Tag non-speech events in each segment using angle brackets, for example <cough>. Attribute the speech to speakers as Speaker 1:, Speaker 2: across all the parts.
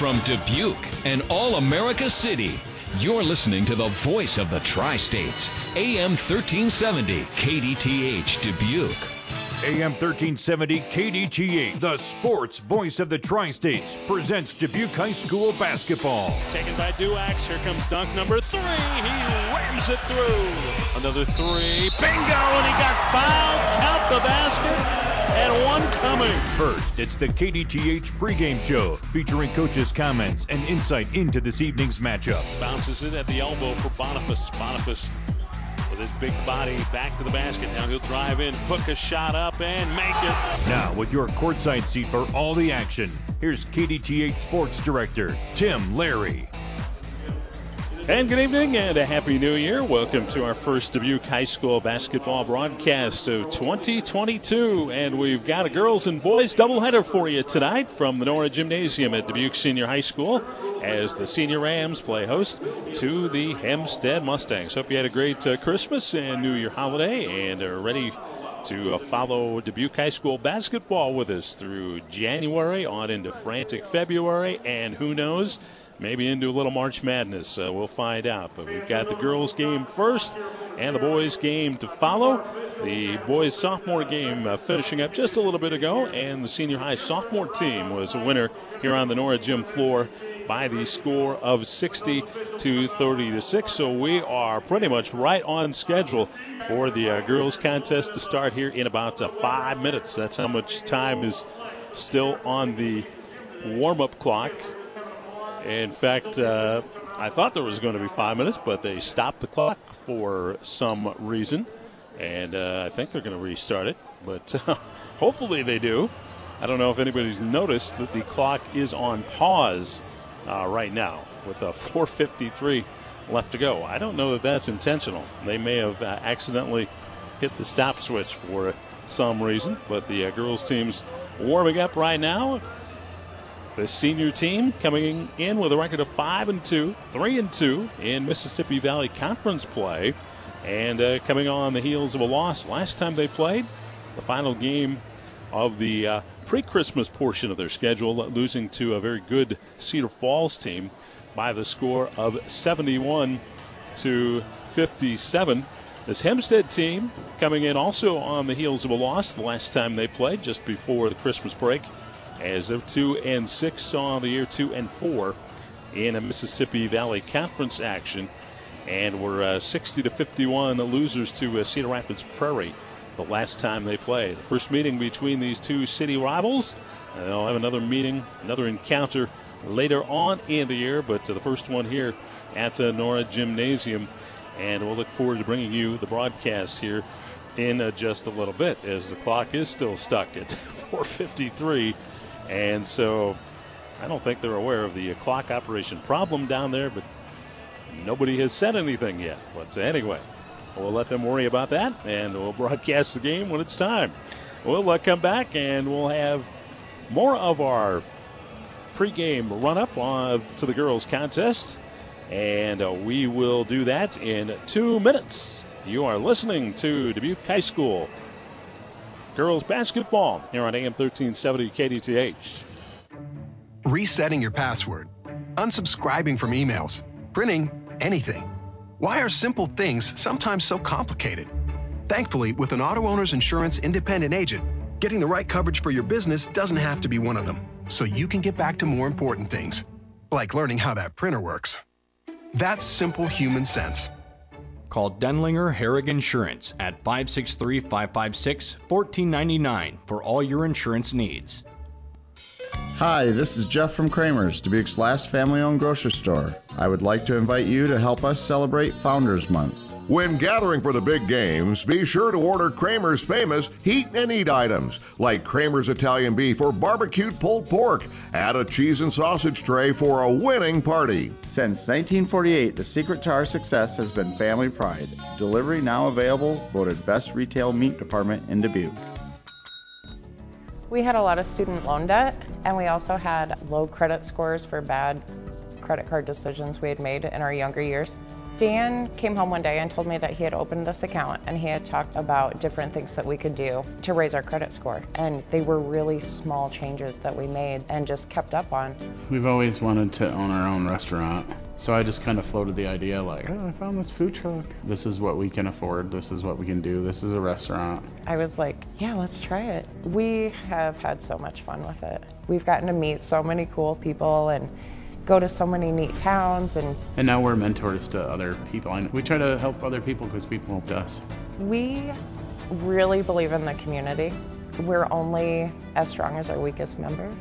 Speaker 1: from Dubuque and All America City, you're listening to the voice of the tri states, AM 1370, KDTH Dubuque.
Speaker 2: AM 1370 KDTH, the sports voice of the Tri States, presents Dubuque High School basketball.
Speaker 3: Taken by Duax. Here comes dunk number three. He rams it through. Another three. Bingo! And he got fouled. Count the basket. And one coming.
Speaker 2: First, it's the KDTH pregame show featuring coaches' comments and insight into this evening's matchup.
Speaker 3: Bounces it at the elbow for Boniface. Boniface with his big body back to the basket. Now he'll drive in, hook a shot up, and make it.
Speaker 2: Now, with your courtside seat for all the action, here's KDTH Sports Director Tim Larry.
Speaker 3: And good evening and a happy new year. Welcome to our first Dubuque High School basketball broadcast of 2022. And we've got a girls and boys doubleheader for you tonight from the Nora Gymnasium at Dubuque Senior High School as the Senior Rams play host to the Hempstead Mustangs. Hope you had a great uh, Christmas and New Year holiday and are ready to uh, follow Dubuque High School basketball with us through January on into frantic February and who knows maybe into a little March Madness. Uh, we'll find out. But we've got the girls' game first and the boys' game to follow. The boys' sophomore game uh, finishing up just a little bit ago, and the senior high sophomore team was a winner here on the Nora Gym floor by the score of 60 to 30 to 6. So we are pretty much right on schedule for the uh, girls' contest to start here in about five minutes. That's how much time is still on the warm-up clock in fact, uh, I thought there was going to be five minutes, but they stopped the clock for some reason, and uh, I think they're going to restart it. But <laughs> hopefully they do. I don't know if anybody's noticed that the clock is on pause uh, right now with a 4:53 left to go. I don't know that that's intentional. They may have accidentally hit the stop switch for some reason, but the girls' team's warming up right now. The senior team coming in with a record of 5 and 2, 3 and 2 in Mississippi Valley Conference play, and uh, coming on the heels of a loss last time they played, the final game of the uh, pre-Christmas portion of their schedule, losing to a very good Cedar Falls team by the score of 71 to 57. This Hempstead team coming in also on the heels of a loss the last time they played, just before the Christmas break as of two and six on the year, two and four in a Mississippi Valley Conference action, and we're uh, 60 to 51 losers to uh, Cedar Rapids Prairie the last time they played. The first meeting between these two city rivals. Uh, they'll have another meeting, another encounter later on in the year, but uh, the first one here at the Nora Gymnasium. And we'll look forward to bringing you the broadcast here in just a little bit as the clock is still stuck at <laughs> 4:53 and so I don't think they're aware of the clock operation problem down there, but nobody has said anything yet. But anyway, we'll let them worry about that, and we'll broadcast the game when it's time. We'll uh, come back and we'll have more of our pregame run up to the girls' contest, and uh, we will do that in two minutes. You are listening to Dubuque High School girls basketball here on AM 1370 KDTH.
Speaker 4: Resetting your password, unsubscribing from emails, printing anything. Why are simple things sometimes so complicated? Thankfully, with an auto owner's insurance independent agent, getting the right coverage for your business doesn't have to be one of them, so you can get back to more important things, like learning how that printer works. That's simple human sense.
Speaker 5: Call Denlinger Herrig Insurance at 563 556 1499 for all your insurance needs.
Speaker 6: Hi, this is Jeff from Kramer's, Dubuque's last family owned grocery store. I would like to invite you to help us celebrate Founders Month.
Speaker 7: When gathering for the big games, be sure to order Kramer's famous heat and eat items like Kramer's Italian beef or barbecued pulled pork. Add a cheese and sausage tray for a winning party.
Speaker 6: Since 1948, the secret to our success has been family pride. Delivery now available, voted best retail meat department in Dubuque.
Speaker 8: We had a lot of student loan debt, and we also had low credit scores for bad credit card decisions we had made in our younger years. Dan came home one day and told me that he had opened this account and he had talked about different things that we could do to raise our credit score. And they were really small changes that we made and just kept up on.
Speaker 9: We've always wanted to own our own restaurant. So I just kind of floated the idea like, oh, I found this food truck. This is what we can afford. This is what we can do. This is a restaurant.
Speaker 8: I was like, yeah, let's try it. We have had so much fun with it. We've gotten to meet so many cool people and go to so many neat towns and
Speaker 9: and now we're mentors to other people and we try to help other people because people helped us.
Speaker 8: We really believe in the community. We're only as strong as our weakest member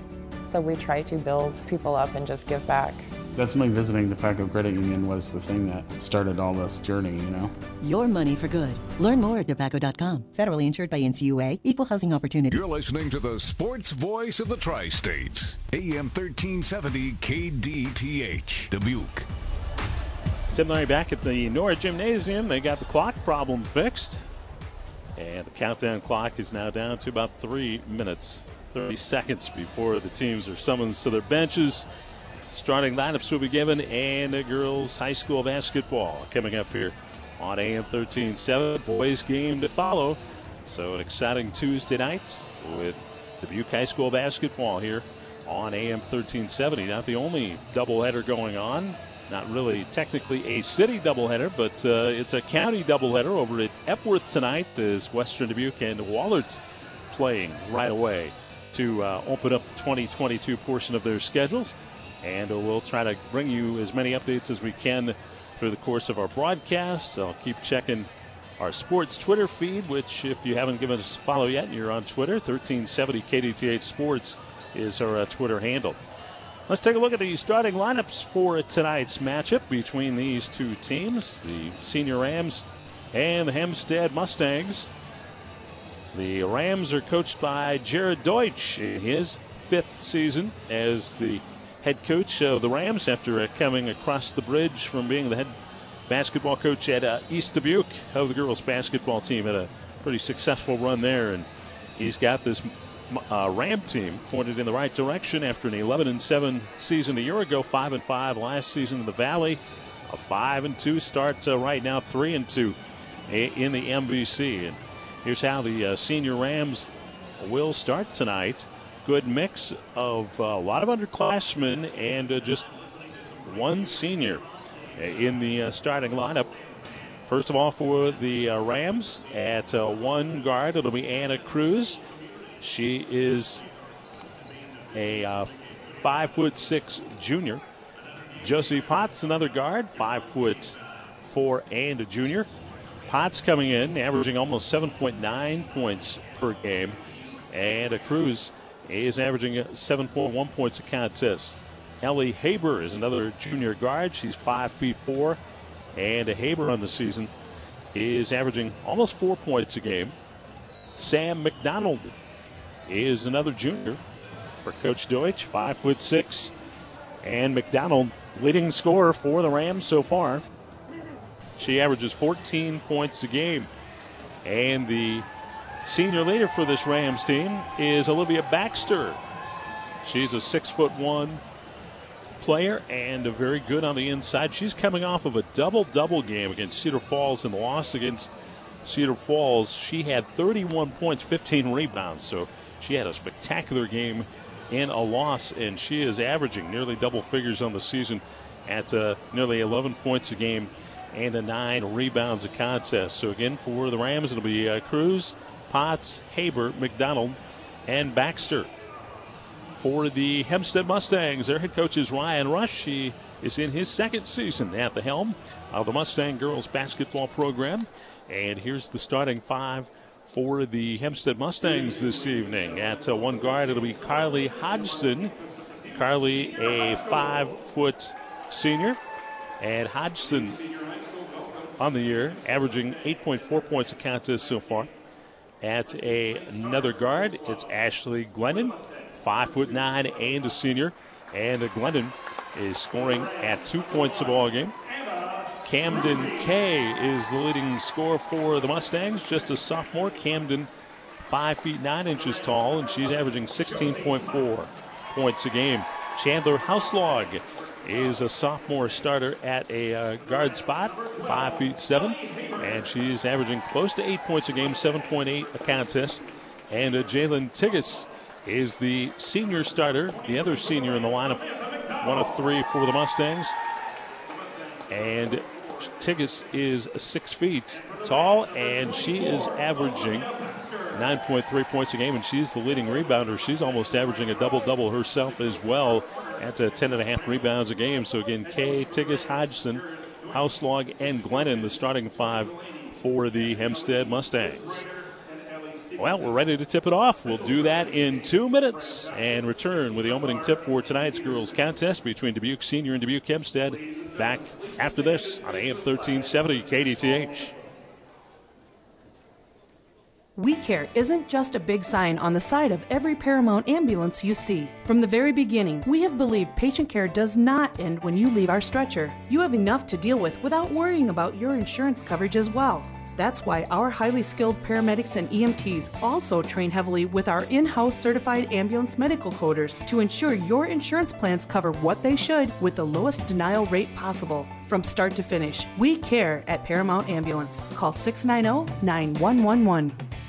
Speaker 8: so we try to build people up and just give back
Speaker 9: definitely visiting Dupaco Credit Union was the thing that started all this journey, you know.
Speaker 10: Your money for good. Learn more at dupaco.com. Federally insured by NCUA, Equal Housing Opportunity.
Speaker 1: You're listening to the sports voice of the Tri-States, AM 1370 KDTH, Dubuque.
Speaker 3: Tim Larry back at the Nora Gymnasium. They got the clock problem fixed. And the countdown clock is now down to about three minutes, 30 seconds before the teams are summoned to their benches. Starting lineups will be given, and girls high school basketball coming up here on AM 13.7. Boys game to follow. So an exciting Tuesday night with Dubuque High School basketball here on AM 1370. Not the only doubleheader going on. Not really technically a city doubleheader, but uh, it's a county doubleheader over at Epworth tonight as Western Dubuque and Wahlert's playing right away to uh, open up the 2022 portion of their schedules and we'll try to bring you as many updates as we can through the course of our broadcast. I'll keep checking our sports Twitter feed, which, if you haven't given us a follow yet you're on Twitter, 1370 KDTH Sports is our uh, Twitter handle. Let's take a look at the starting lineups for tonight's matchup between these two teams the Senior Rams and the Hempstead Mustangs. The Rams are coached by Jared Deutsch in his fifth season as the head coach of the Rams after uh, coming across the bridge from being the head basketball coach at uh, East Dubuque of the girls basketball team. Had a pretty successful run there, and he's got this uh, Ram team pointed in the right direction after an 11 and 7 season a year ago, 5 and 5 last season in the Valley, a 5 and 2 start right now, 3 and 2 in the MVC. And here's how the uh, senior Rams will start tonight good mix of uh, a lot of underclassmen and uh, just one senior in the starting lineup. First of all, for the Rams at one guard, it'll be Anna Cruz. She is a five foot six junior. Josie Potts, another guard, five foot four and a junior. Potts coming in, averaging almost 7.9 points per game. And a Cruz is averaging 7.1 points a contest. Ellie Haber is another junior guard. She's 5 feet 4. And a Haber on the season is averaging almost 4 points a game. Sam McDonald is another junior for Coach Deutsch, 5 foot 6. And McDonald, leading scorer for the Rams so far. She averages 14 points a game. And the Senior leader for this Rams team is Olivia Baxter. She's a six foot one player and very good on the inside. She's coming off of a double double game against Cedar Falls and loss against Cedar Falls. She had 31 points, 15 rebounds, so she had a spectacular game in a loss, and she is averaging nearly double figures on the season at uh, nearly 11 points a game and a nine rebounds a contest. So again, for the Rams, it'll be uh, Cruz, Potts, Haber, McDonald, and Baxter. For the Hempstead Mustangs, their head coach is Ryan Rush. He is in his second season at the helm of the Mustang girls basketball program. And here's the starting five for the Hempstead Mustangs this evening. At uh, one guard, it'll be Carly Hodgson. Carly, a five foot senior. And Hodgson on the year, averaging 8.4 points a contest so far. At a, another guard, it's Ashley Glennon, five foot nine and a senior. And Glennon is scoring at two points a ball game. Camden Kay is the leading scorer for the Mustangs, just a sophomore. Camden, five feet nine inches tall, and she's averaging 16.4 points a game. Chandler Houselog is a sophomore starter at a uh, guard spot, five feet seven, and she's averaging close to eight points a game, 7.8 a contest. And uh, Jalen Tigas is the senior starter, the other senior in the lineup, one of three for the Mustangs. And Tigas is six feet tall, and she is averaging 9.3 points a game, and she's the leading rebounder. She's almost averaging a double double herself as well. at a 10 and a half rebounds a game. So again, Kay, Tigas, Hodgson, Houselog, and Glennon, the starting five for the Hempstead Mustangs. Well, we're ready to tip it off. We'll do that in two minutes and return with the opening tip for tonight's girls contest between Dubuque Senior and Dubuque Hempstead. Back after this on AM 1370 KDTH.
Speaker 11: We Care isn't just a big sign on the side of every Paramount ambulance you see. From the very beginning, we have believed patient care does not end when you leave our stretcher. You have enough to deal with without worrying about your insurance coverage as well. That's why our highly skilled paramedics and EMTs also train heavily with our in house certified ambulance medical coders to ensure your insurance plans cover what they should with the lowest denial rate possible. From start to finish, we care at Paramount Ambulance. Call 690 9111.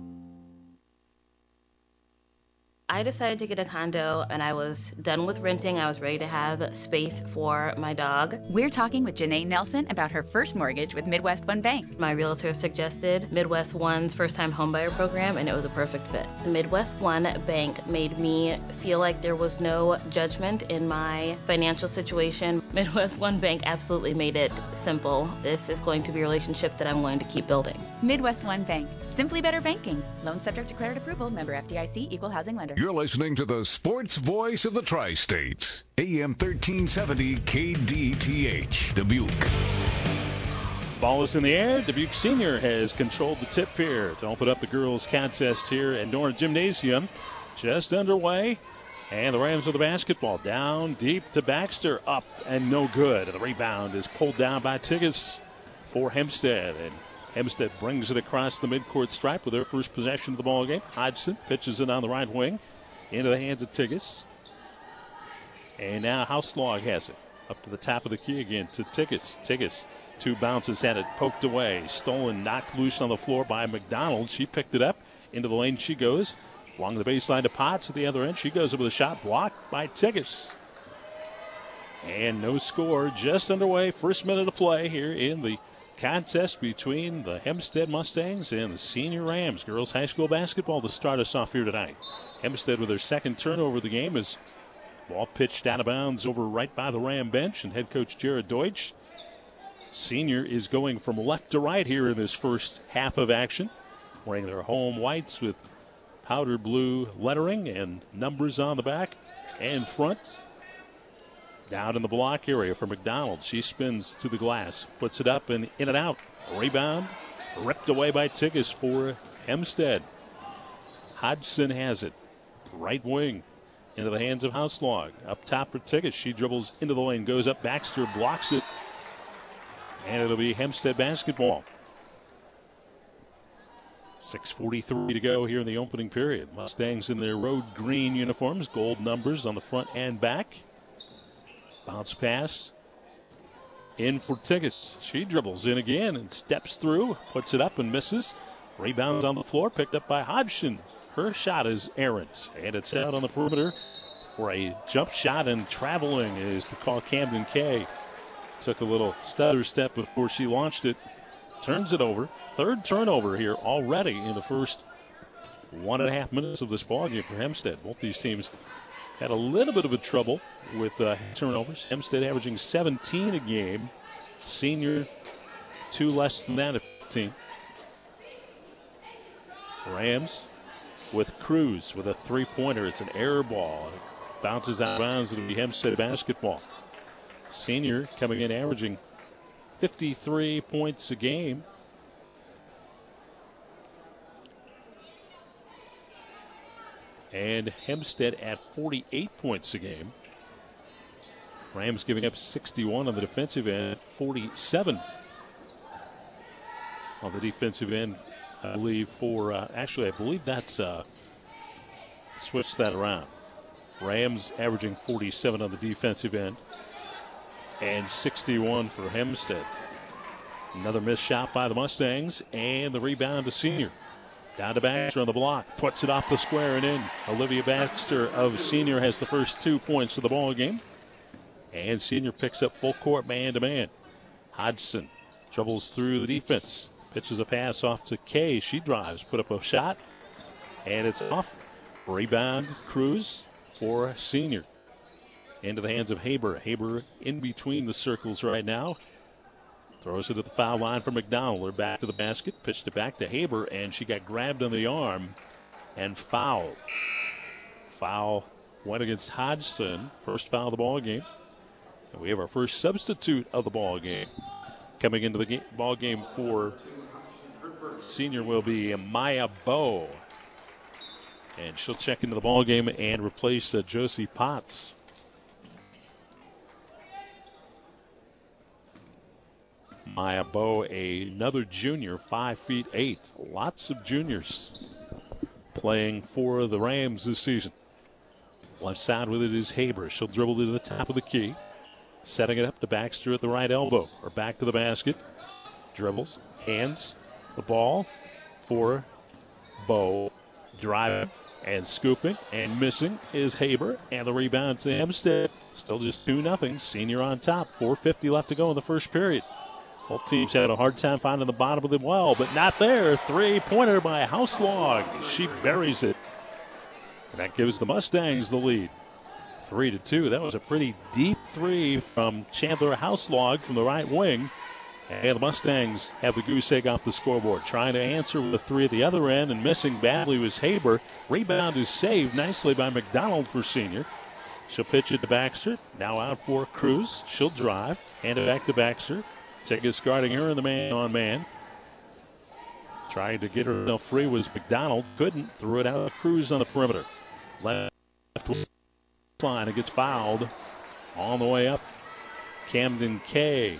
Speaker 12: I decided to get a condo and I was done with renting. I was ready to have space for my dog.
Speaker 13: We're talking with Janae Nelson about her first mortgage with Midwest One Bank.
Speaker 12: My realtor suggested Midwest One's first time homebuyer program and it was a perfect fit. Midwest One Bank made me feel like there was no judgment in my financial situation. <laughs> Midwest One Bank absolutely made it simple. This is going to be a relationship that I'm going to keep building.
Speaker 13: Midwest One Bank. Simply better banking. Loan subject to credit approval. Member FDIC. Equal housing lender.
Speaker 1: You're listening to the sports voice of the tri-states. AM 1370 KDTH. Dubuque.
Speaker 3: Ball is in the air. Dubuque Senior has controlled the tip here to open up the girls' contest here at Nora Gymnasium. Just underway. And the Rams with the basketball down deep to Baxter. Up and no good. And the rebound is pulled down by Tigas for Hempstead. And Hempstead brings it across the midcourt stripe with their first possession of the ball game. Hodgson pitches it on the right wing into the hands of Tigas. And now Houselog has it. Up to the top of the key again to Tigas. Tigas, two bounces had it poked away. Stolen, knocked loose on the floor by McDonald. She picked it up. Into the lane she goes. Along the baseline to Potts at the other end. She goes up with a shot blocked by Tigas. And no score just underway. First minute of play here in the contest between the Hempstead Mustangs and the Senior Rams. Girls High School basketball to start us off here tonight. Hempstead with their second turnover of the game is ball pitched out of bounds over right by the Ram bench, and head coach Jared Deutsch. Senior is going from left to right here in this first half of action, wearing their home whites with powder blue lettering and numbers on the back and front. Down in the block area for McDonald. She spins to the glass, puts it up and in and out. Rebound ripped away by Tigas for Hempstead. Hodgson has it. Right wing into the hands of Houselog. Up top for Tigas. She dribbles into the lane, goes up. Baxter blocks it. And it'll be Hempstead basketball. 6.43 to go here in the opening period. Mustangs in their road green uniforms, gold numbers on the front and back. Bounce pass. In for Tigas. She dribbles in again and steps through, puts it up and misses. Rebounds on the floor, picked up by Hodgson. Her shot is errant, and it's out on the perimeter for a jump shot and traveling is the call Camden Kay. Took a little stutter step before she launched it. Turns it over. Third turnover here already in the first one and a half minutes of this ball game for Hempstead. Both these teams had a little bit of a trouble with uh, turnovers. Hempstead averaging 17 a game. Senior, two less than that at 15. Rams with Cruz with a three pointer. It's an air ball. It bounces out of bounds. It'll be Hempstead basketball. Senior coming in averaging 53 points a game. And Hempstead at 48 points a game. Rams giving up 61 on the defensive end, 47 on the defensive end, I believe, for, uh, actually, I believe that's, uh, switched that around. Rams averaging 47 on the defensive end and 61 for Hempstead. Another missed shot by the Mustangs and the rebound to Senior. Down to Baxter on the block, puts it off the square and in. Olivia Baxter of Senior has the first two points of the ball game. And Senior picks up full court man to man. Hodgson troubles through the defense. Pitches a pass off to Kay. She drives, put up a shot, and it's off. Rebound Cruz for Senior. Into the hands of Haber. Haber in between the circles right now. Throws it to the foul line for McDonald. They're back to the basket. Pitched it back to Haber, and she got grabbed on the arm and fouled. Foul went against Hodgson. First foul of the ball game. And we have our first substitute of the ball game. Coming into the game, ball game for senior will be Maya Bow. And she'll check into the ball game and replace uh, Josie Potts. Maya Bow, another junior, five feet eight. Lots of juniors playing for the Rams this season. Left side with it is Haber. She'll dribble to the top of the key. Setting it up to Baxter at the right elbow. Or back to the basket. Dribbles. Hands the ball for Bow. Driving and scooping and missing is Haber. And the rebound to Hempstead. Still just 2 0. Senior on top. 4.50 left to go in the first period. Both teams had a hard time finding the bottom of the well, but not there. Three pointer by Houselog. She buries it. And that gives the Mustangs the lead. Three to two. That was a pretty deep three from Chandler Houselog from the right wing. And the Mustangs have the goose egg off the scoreboard. Trying to answer with a three at the other end and missing badly was Haber. Rebound is saved nicely by McDonald for senior. She'll pitch it to Baxter. Now out for Cruz. She'll drive. Hand it back to Baxter. Tegas guarding her in the man on man. Trying to get herself free was McDonald. Couldn't. Threw it out of Cruz on the perimeter. Left line. It gets fouled on the way up. Camden Kay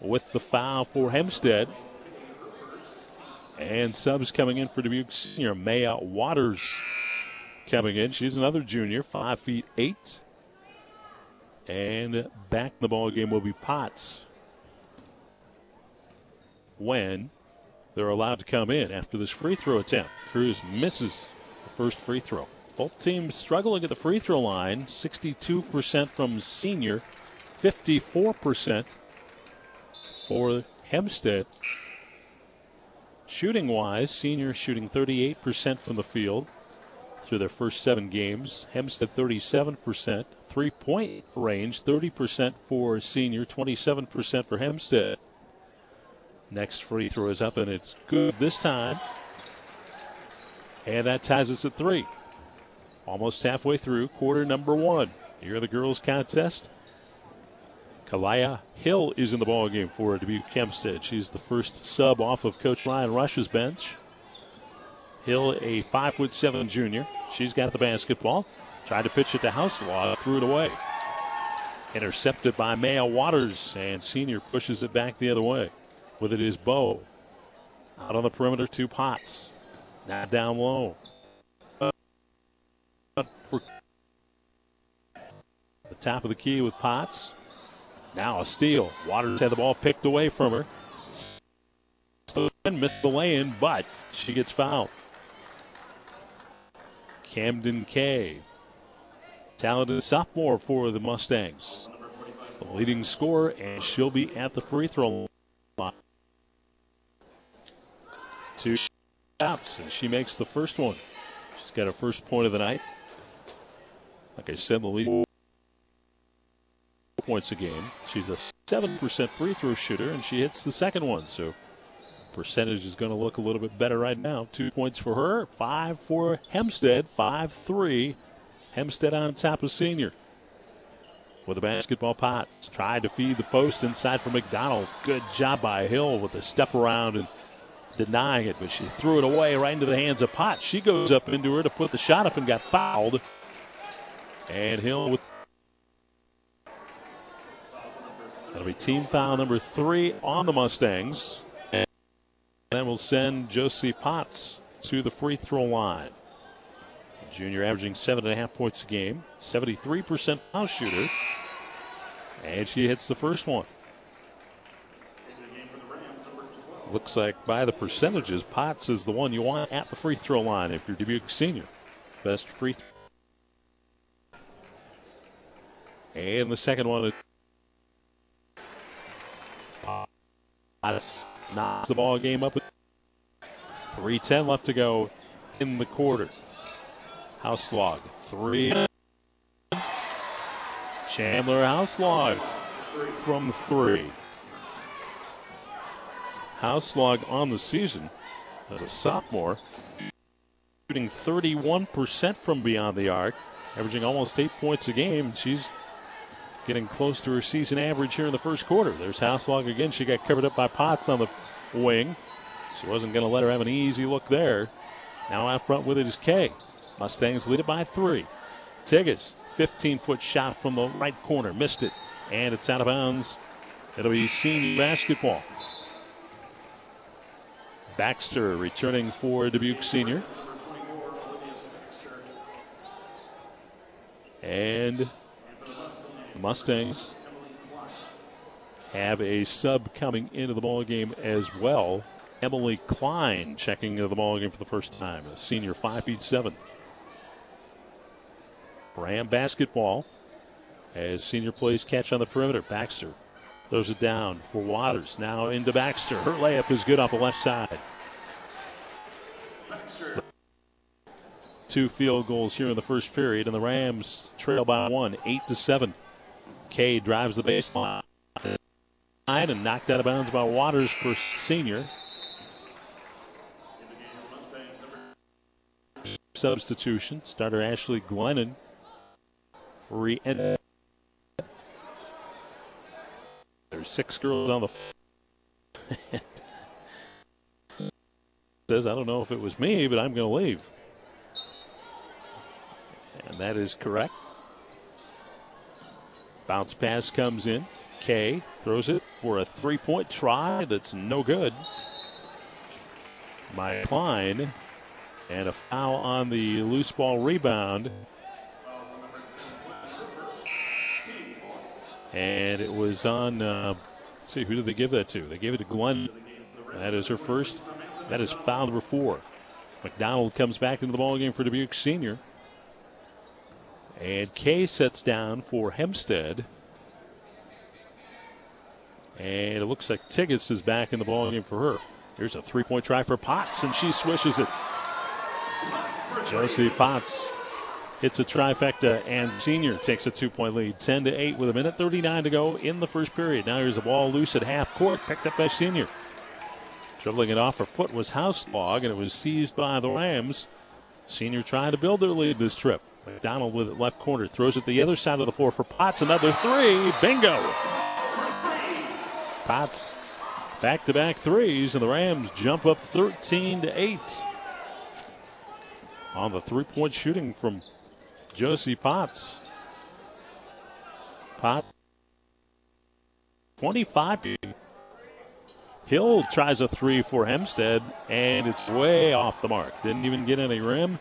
Speaker 3: with the foul for Hempstead. And subs coming in for Dubuque Senior. Maya Waters coming in. She's another junior, five feet eight. And back in the ball game will be Potts when they're allowed to come in after this free throw attempt. Cruz misses the first free throw. Both teams struggling at the free throw line. 62% from senior, 54% for Hempstead. Shooting wise, senior shooting 38% from the field through their first seven games. Hempstead 37%. Three point range 30% for senior, 27% for Hempstead. Next free throw is up and it's good this time. And that ties us at three. Almost halfway through quarter number one. Here the girls contest. Kalaya Hill is in the ball game for Dubuque Hempstead. She's the first sub off of Coach Ryan Rush's bench. Hill, a five foot seven junior. She's got the basketball. Tried to pitch it to Houselog, threw it away. Intercepted by Maya Waters, and senior pushes it back the other way. With it is Bow. Out on the perimeter, two pots. Now down low. For the top of the key with Potts. Now a steal. Waters had the ball picked away from her. Missed the lay-in, but she gets fouled. Camden Kay talented sophomore for the Mustangs. The leading scorer, and she'll be at the free throw line. Two shots, and she makes the first one. She's got her first point of the night. Like I said, the lead points a game. She's a 7% free throw shooter, and she hits the second one. So percentage is going to look a little bit better right now. Two points for her, five for Hempstead, 5 3. Hempstead on top of senior. With the basketball Potts. Tried to feed the post inside for McDonald. Good job by Hill with a step around and denying it, but she threw it away right into the hands of Potts. She goes up into her to put the shot up and got fouled. And Hill with That'll be team foul number three on the Mustangs. And then we'll send Josie Potts to the free throw line. Junior averaging seven and a half points a game, 73% foul shooter. And she hits the first one. Looks like by the percentages, Potts is the one you want at the free throw line if you're Dubuque senior. Best free throw. And the second one is Potts knocks the ball game up. 3.10 left to go in the quarter. Houselog. three. Chandler Houselog from three. Houselog on the season as a sophomore, shooting 31% from beyond the arc, averaging almost eight points a game. She's getting close to her season average here in the first quarter. There's house Houselog again. She got covered up by Potts on the wing. She wasn't going to let her have an easy look there. Now out front with it is Kay. Mustangs lead it by three. Tiggis, 15 foot shot from the right corner, missed it, and it's out of bounds. It'll be senior basketball. Baxter returning for Dubuque Senior. And Mustangs have a sub coming into the ball game as well. Emily Klein checking into the ball game for the first time, a senior, five feet seven. Ram basketball as senior plays catch on the perimeter. Baxter throws it down for Waters. Now into Baxter. Her layup is good off the left side. Two field goals here in the first period, and the Rams trail by one, eight to seven. Kay drives the baseline and knocked out of bounds by Waters for senior. Substitution. Starter Ashley Glennon re six girls on the <laughs> says I don't know if it was me, but I'm going to leave. And that is correct. Bounce pass comes in. Kay throws it for a three point try that's no good. My Klein. And a foul on the loose ball rebound. And it was on, uh, let's see, who did they give that to? They gave it to Glenn. That is her first. That is foul number four. McDonald comes back into the ballgame for Dubuque Senior. And Kay sets down for Hempstead. And it looks like Tiggis is back in the ballgame for her. Here's a three point try for Potts, and she swishes it. Josie Potts hits a trifecta, and Senior takes a two point lead, 10 to 8, with a minute 39 to go in the first period. Now here's the ball loose at half court, picked up by Senior. Dribbling it off her foot was Houselog, and it was seized by the Rams. Senior trying to build their lead this trip. McDonald with it left corner throws it the other side of the floor for Potts. Another three. Bingo. Potts back to back threes, and the Rams jump up 13 to 8 on the three point shooting from Josie Potts. Potts. 25. Hill tries a three for Hempstead, and it's way off the mark. Didn't even get any rim.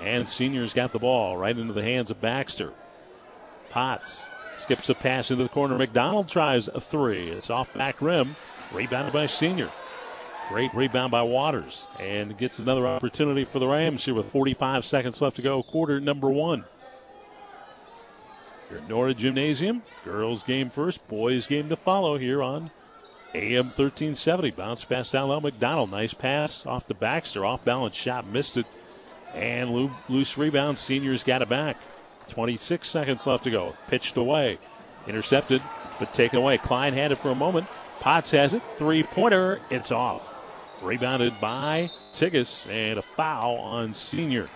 Speaker 3: And Seniors got the ball right into the hands of Baxter. Potts skips a pass into the corner. McDonald tries a three. It's off back rim. Rebounded by Senior. Great rebound by Waters. And gets another opportunity for the Rams here with 45 seconds left to go. Quarter number one. Here at Nora Gymnasium, girls game first, boys game to follow here on AM 1370. Bounce down low. McDonald. Nice pass off the Baxter. Off balance shot. Missed it. And loose rebound. Seniors got it back. 26 seconds left to go. Pitched away. Intercepted, but taken away. Klein had it for a moment. Potts has it. Three pointer. It's off. Rebounded by Tigas and a foul on senior.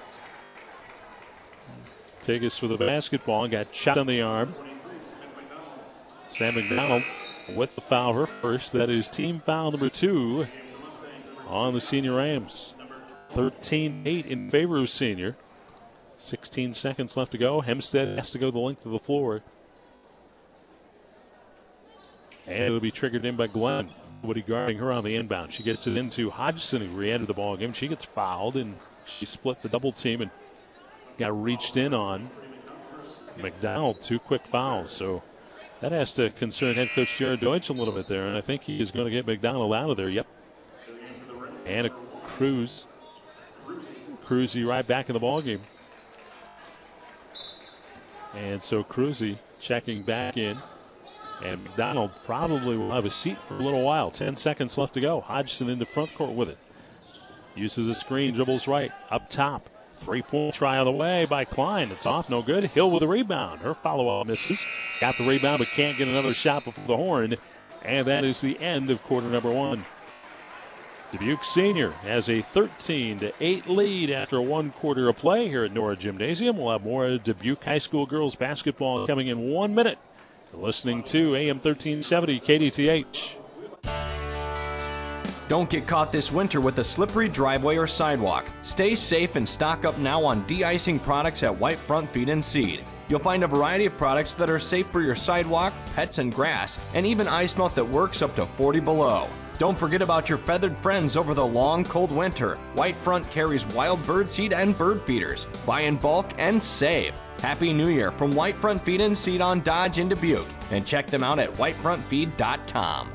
Speaker 3: Tigas for the basketball and got shot on the arm. Sam McDonald with the foul, her first. That is team foul number two on the senior Rams. 13 8 in favor of senior. 16 seconds left to go. Hempstead has to go the length of the floor. And it'll be triggered in by Glenn. Woody guarding her on the inbound. She gets it into Hodgson, who re entered the ball game. She gets fouled, and she split the double team and got reached in on. McDonald, two quick fouls. So that has to concern head coach Jared Deutsch a little bit there, and I think he is going to get McDonald out of there. Yep. And a Cruz. Cruzy right back in the ball game. And so Cruzy checking back in. And McDonald probably will have a seat for a little while. 10 seconds left to go. Hodgson into front court with it. Uses a screen, dribbles right, up top. Three point try on the way by Klein. It's off, no good. Hill with a rebound. Her follow up misses. Got the rebound, but can't get another shot before the horn. And that is the end of quarter number one. Dubuque Senior has a 13 to 8 lead after one quarter of play here at Nora Gymnasium. We'll have more Dubuque High School girls basketball coming in one minute. Listening to AM 1370 KDTH.
Speaker 5: Don't get caught this winter with a slippery driveway or sidewalk. Stay safe and stock up now on de-icing products at White Front Feed and Seed. You'll find a variety of products that are safe for your sidewalk, pets, and grass, and even ice melt that works up to 40 below. Don't forget about your feathered friends over the long, cold winter. White Front carries wild bird seed and bird feeders. Buy in bulk and save. Happy New Year from White Front Feed and Seed on Dodge in Dubuque. And check them out at whitefrontfeed.com.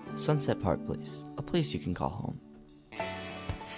Speaker 14: Sunset Park Place, a place you can call home.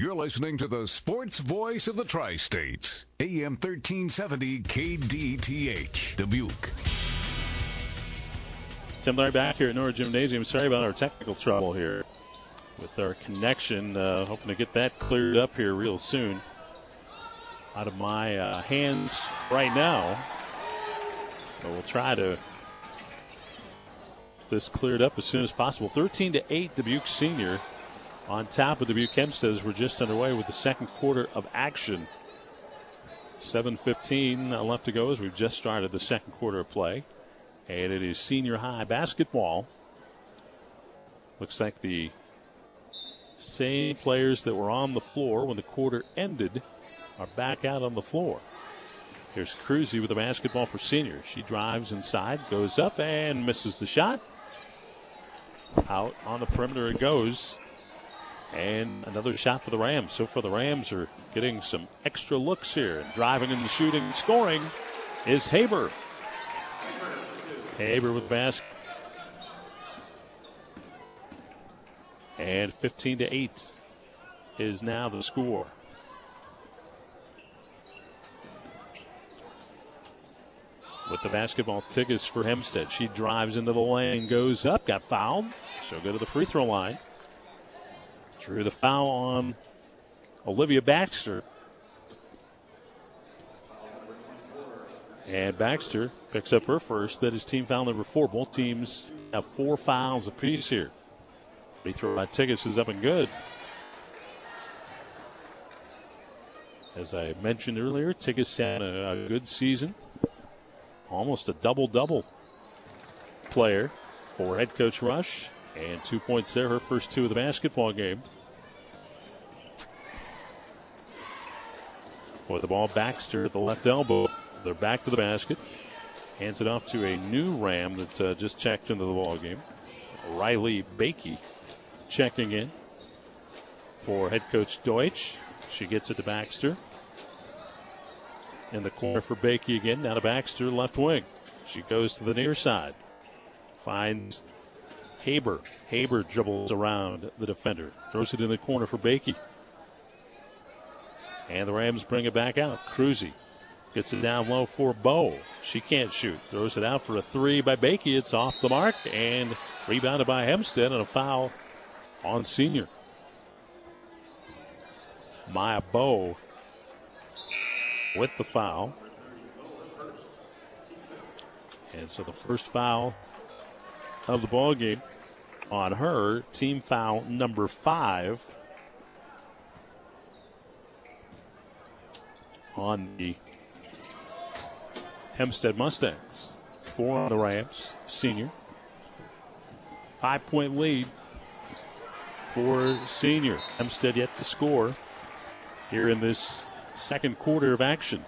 Speaker 15: You're listening to the sports voice of the Tri States, AM 1370 KDTH, Dubuque.
Speaker 3: Tim Larry back here at Nora Gymnasium. Sorry about our technical trouble here with our connection. Uh, hoping to get that cleared up here real soon. Out of my uh, hands right now. But we'll try to this cleared up as soon as possible. 13 to 8, Dubuque Senior on top of Dubuque Hempstead we're just underway with the second quarter of action. 7.15 uh, left to go as we've just started the second quarter of play. And it is senior high basketball. Looks like the same players that were on the floor when the quarter ended are back out on the floor. Here's Cruzy with the basketball for senior. She drives inside, goes up, and misses the shot. Out on the perimeter it goes. And another shot for the Rams. So far, the Rams are getting some extra looks here. Driving and shooting, scoring is Haber. Haber with the basket. And 15 to 8 is now the score. With the basketball, Tigas for Hempstead. She drives into the lane, goes up, got fouled. She'll go to the free throw line. Drew the foul on Olivia Baxter. And Baxter picks up her first. That is team foul number four. Both teams have four fouls apiece here. Free throw by Tiggis is up and good. As I mentioned earlier, Tiggis had a, a good season. Almost a double double player for head coach Rush. And two points there, her first two of the basketball game. With the ball, Baxter at the left elbow. They're back to the basket. Hands it off to a new Ram that uh, just checked into the ball game. Riley Bakey checking in for head coach Deutsch. She gets it to Baxter. In the corner for Bakey again. Now to Baxter, left wing. She goes to the near side. Finds Haber. Haber dribbles around the defender. Throws it in the corner for Bakey. And the Rams bring it back out. Cruzy gets it down low for Bow. She can't shoot. Throws it out for a three by Bakey. It's off the mark and rebounded by Hempstead and a foul on senior. Maya Bow with the foul. And so the first foul of the ball game on her, team foul number five on the Hempstead Mustangs. Four on the Rams, senior. Five point lead for senior. Hempstead yet to score here in this second quarter of action.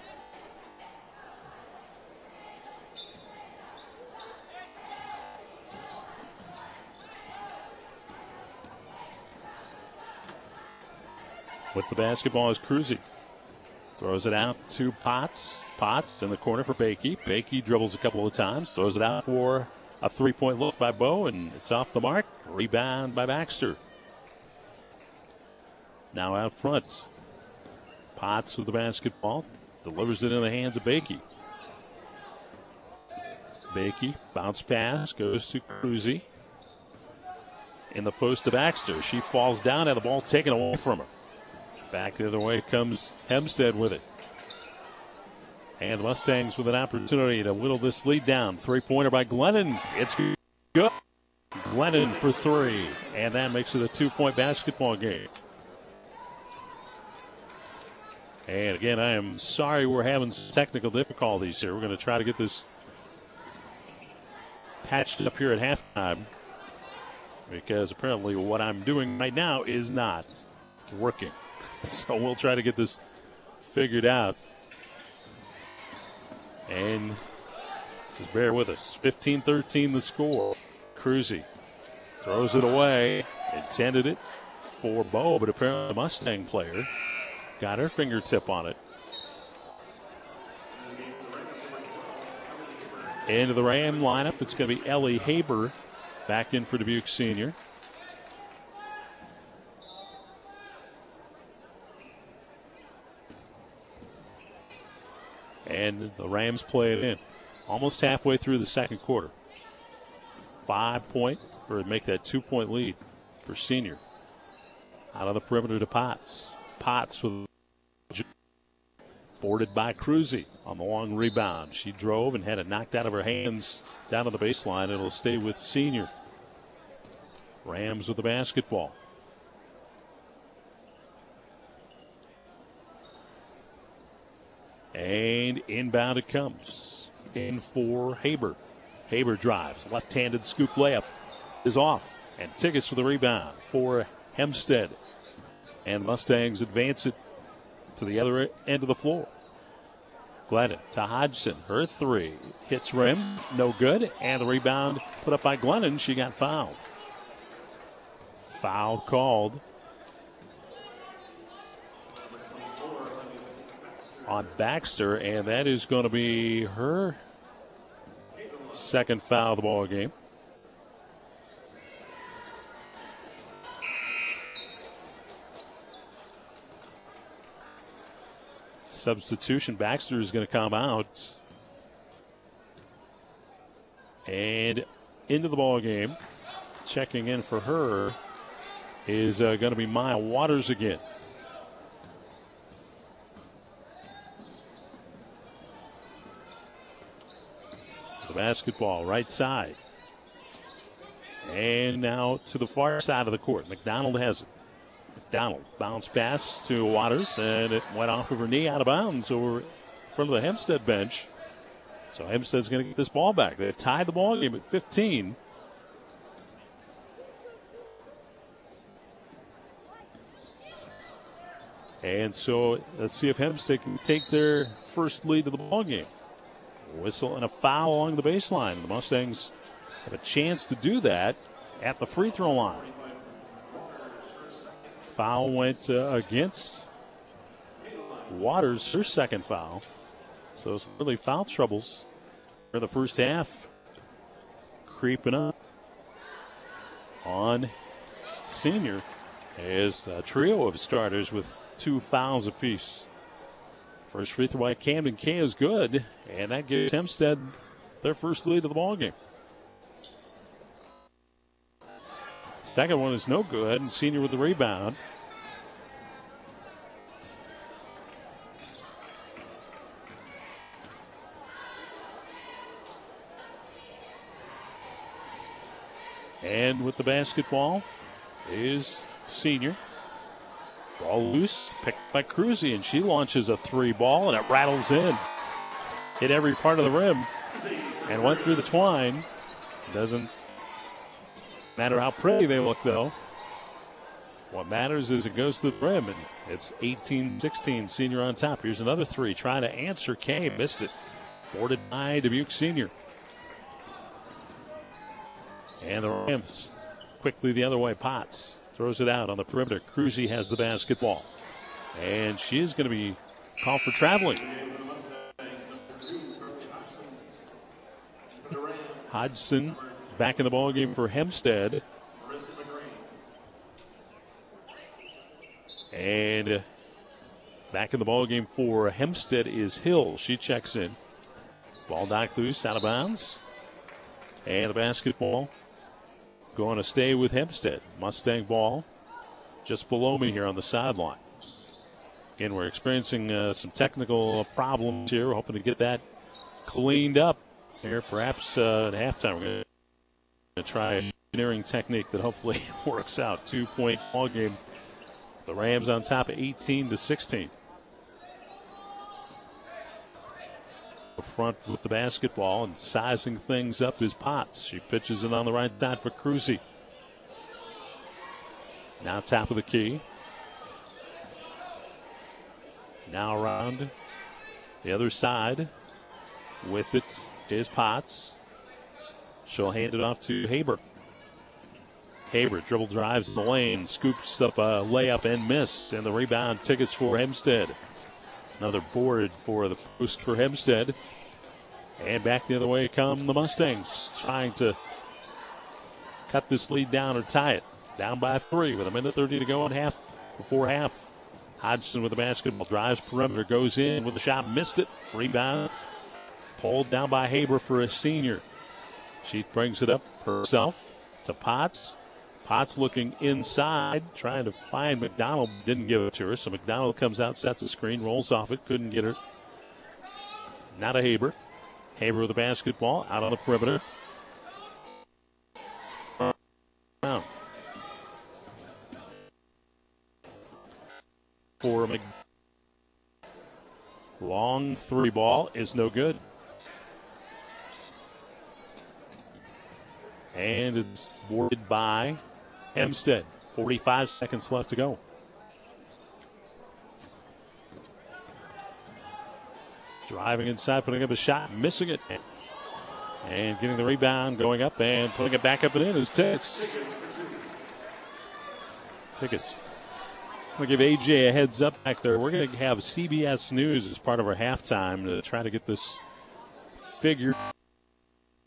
Speaker 3: With the basketball is Cruzy. Throws it out to Potts. Potts in the corner for Bakey. Bakey dribbles a couple of times, throws it out for a three point look by Bow, and it's off the mark. Rebound by Baxter. Now out front. Potts with the basketball. Delivers it in the hands of Bakey. Bakey, bounce pass, goes to Cruzy. In the post to Baxter. She falls down and the ball taken away from her. Back the other way comes Hempstead with it. And the Mustangs with an opportunity to whittle this lead down. Three pointer by Glennon. It's good. Glennon for three. And that makes it a two point basketball game. And again, I am sorry we're having some technical difficulties here. We're going to try to get this patched up here at halftime because apparently what I'm doing right now is not working. <laughs> So we'll try to get this figured out. And just bear with us. 15 13 the score. Cruzy throws it away. Intended it for Bow, but apparently the Mustang player got her fingertip on it. Into the Ram lineup, it's going to be Ellie Haber back in for Dubuque Senior. And the Rams play it in. Almost halfway through the second quarter. Five point, or make that two point lead for senior. Out of the perimeter to Potts. Potts with boarded by Cruzy on the long rebound. She drove and had it knocked out of her hands down to the baseline. It'll stay with senior. Rams with the basketball. And inbound it comes. In for Haber. Haber drives. Left handed scoop layup is off. And Tigges for the rebound for Hempstead. And Mustangs advance it to the other end of the floor. Glennon to Hodgson. Her three hits rim. No good. And the rebound put up by Glennon. She got fouled. Foul called on Baxter, and that is going to be her second foul of the ball game. Substitution. Baxter is going to come out. And into the ball game, checking in for her is uh, going to be Maya Waters again. Basketball, right side. And now to the far side of the court. McDonald has it. McDonald bounce pass to Waters, and it went off of her knee out of bounds over in front of the Hempstead bench. So Hempstead's going to get this ball back. They've tied the ball game at 15. And so let's see if Hempstead can take their first lead of the ball game. Whistle and a foul along the baseline. The Mustangs have a chance to do that at the free throw line. Foul went uh, against Waters, her second foul. So it's really foul troubles for the first half creeping up on senior as a trio of starters with two fouls apiece. First free throw by Camden Kay is good, and that gives Hempstead their first lead of the ball game. Second one is no good, and senior with the rebound. And with the basketball is senior. Ball loose, picked by Cruzy, and she launches a three ball, and it rattles in. Hit every part of the rim and went through the twine. Doesn't matter how pretty they look, though. What matters is it goes to the rim, and it's 18 16, senior on top. Here's another three, trying to answer Kay, missed it. Boarded by Dubuque senior. And the Rams quickly the other way. Potts throws it out on the perimeter. Cruzy has the basketball. And she is going to be called for traveling. Hodgson back in the ball game for Hempstead. And back in the ball game for Hempstead is Hill. She checks in. Ball knocked loose, out of bounds. And the basketball going to stay with Hempstead. Mustang ball just below me here on the sideline. Again, we're experiencing uh, some technical problems here. We're hoping to get that cleaned up here, perhaps uh, at halftime. We're going to try an engineering technique that hopefully <laughs> works out. Two point ball game. The Rams on top of 18 to 16. Front with the basketball and sizing things up is Potts. She pitches it on the right side for Cruzy. Now top of the key. Now around the other side with it is Potts. She'll hand it off to Haber. Haber dribble drives the lane, scoops up a layup and miss, and the rebound Tigges for Hempstead. Another board for the post for Hempstead. And back the other way come the Mustangs, trying to cut this lead down or tie it. Down by three with a minute 30 to go in half before half. Hodgson with the basketball drives perimeter, goes in with the shot, missed it. Rebound pulled down by Haber for a senior. She brings it up herself to Potts. Potts looking inside, trying to find McDonald. Didn't give it to her, so McDonald comes out, sets a screen, rolls off it, couldn't get her. Not a Haber. Haber with the basketball out on the perimeter. For long three ball is no good. And it's boarded by Hempstead. 45 seconds left to go. Driving inside, putting up a shot, missing it. And getting the rebound, going up and putting it back up and in is Tigges. Tigges. I'm going to give AJ a heads up back there. We're going to have CBS News as part of our halftime to try to get this figured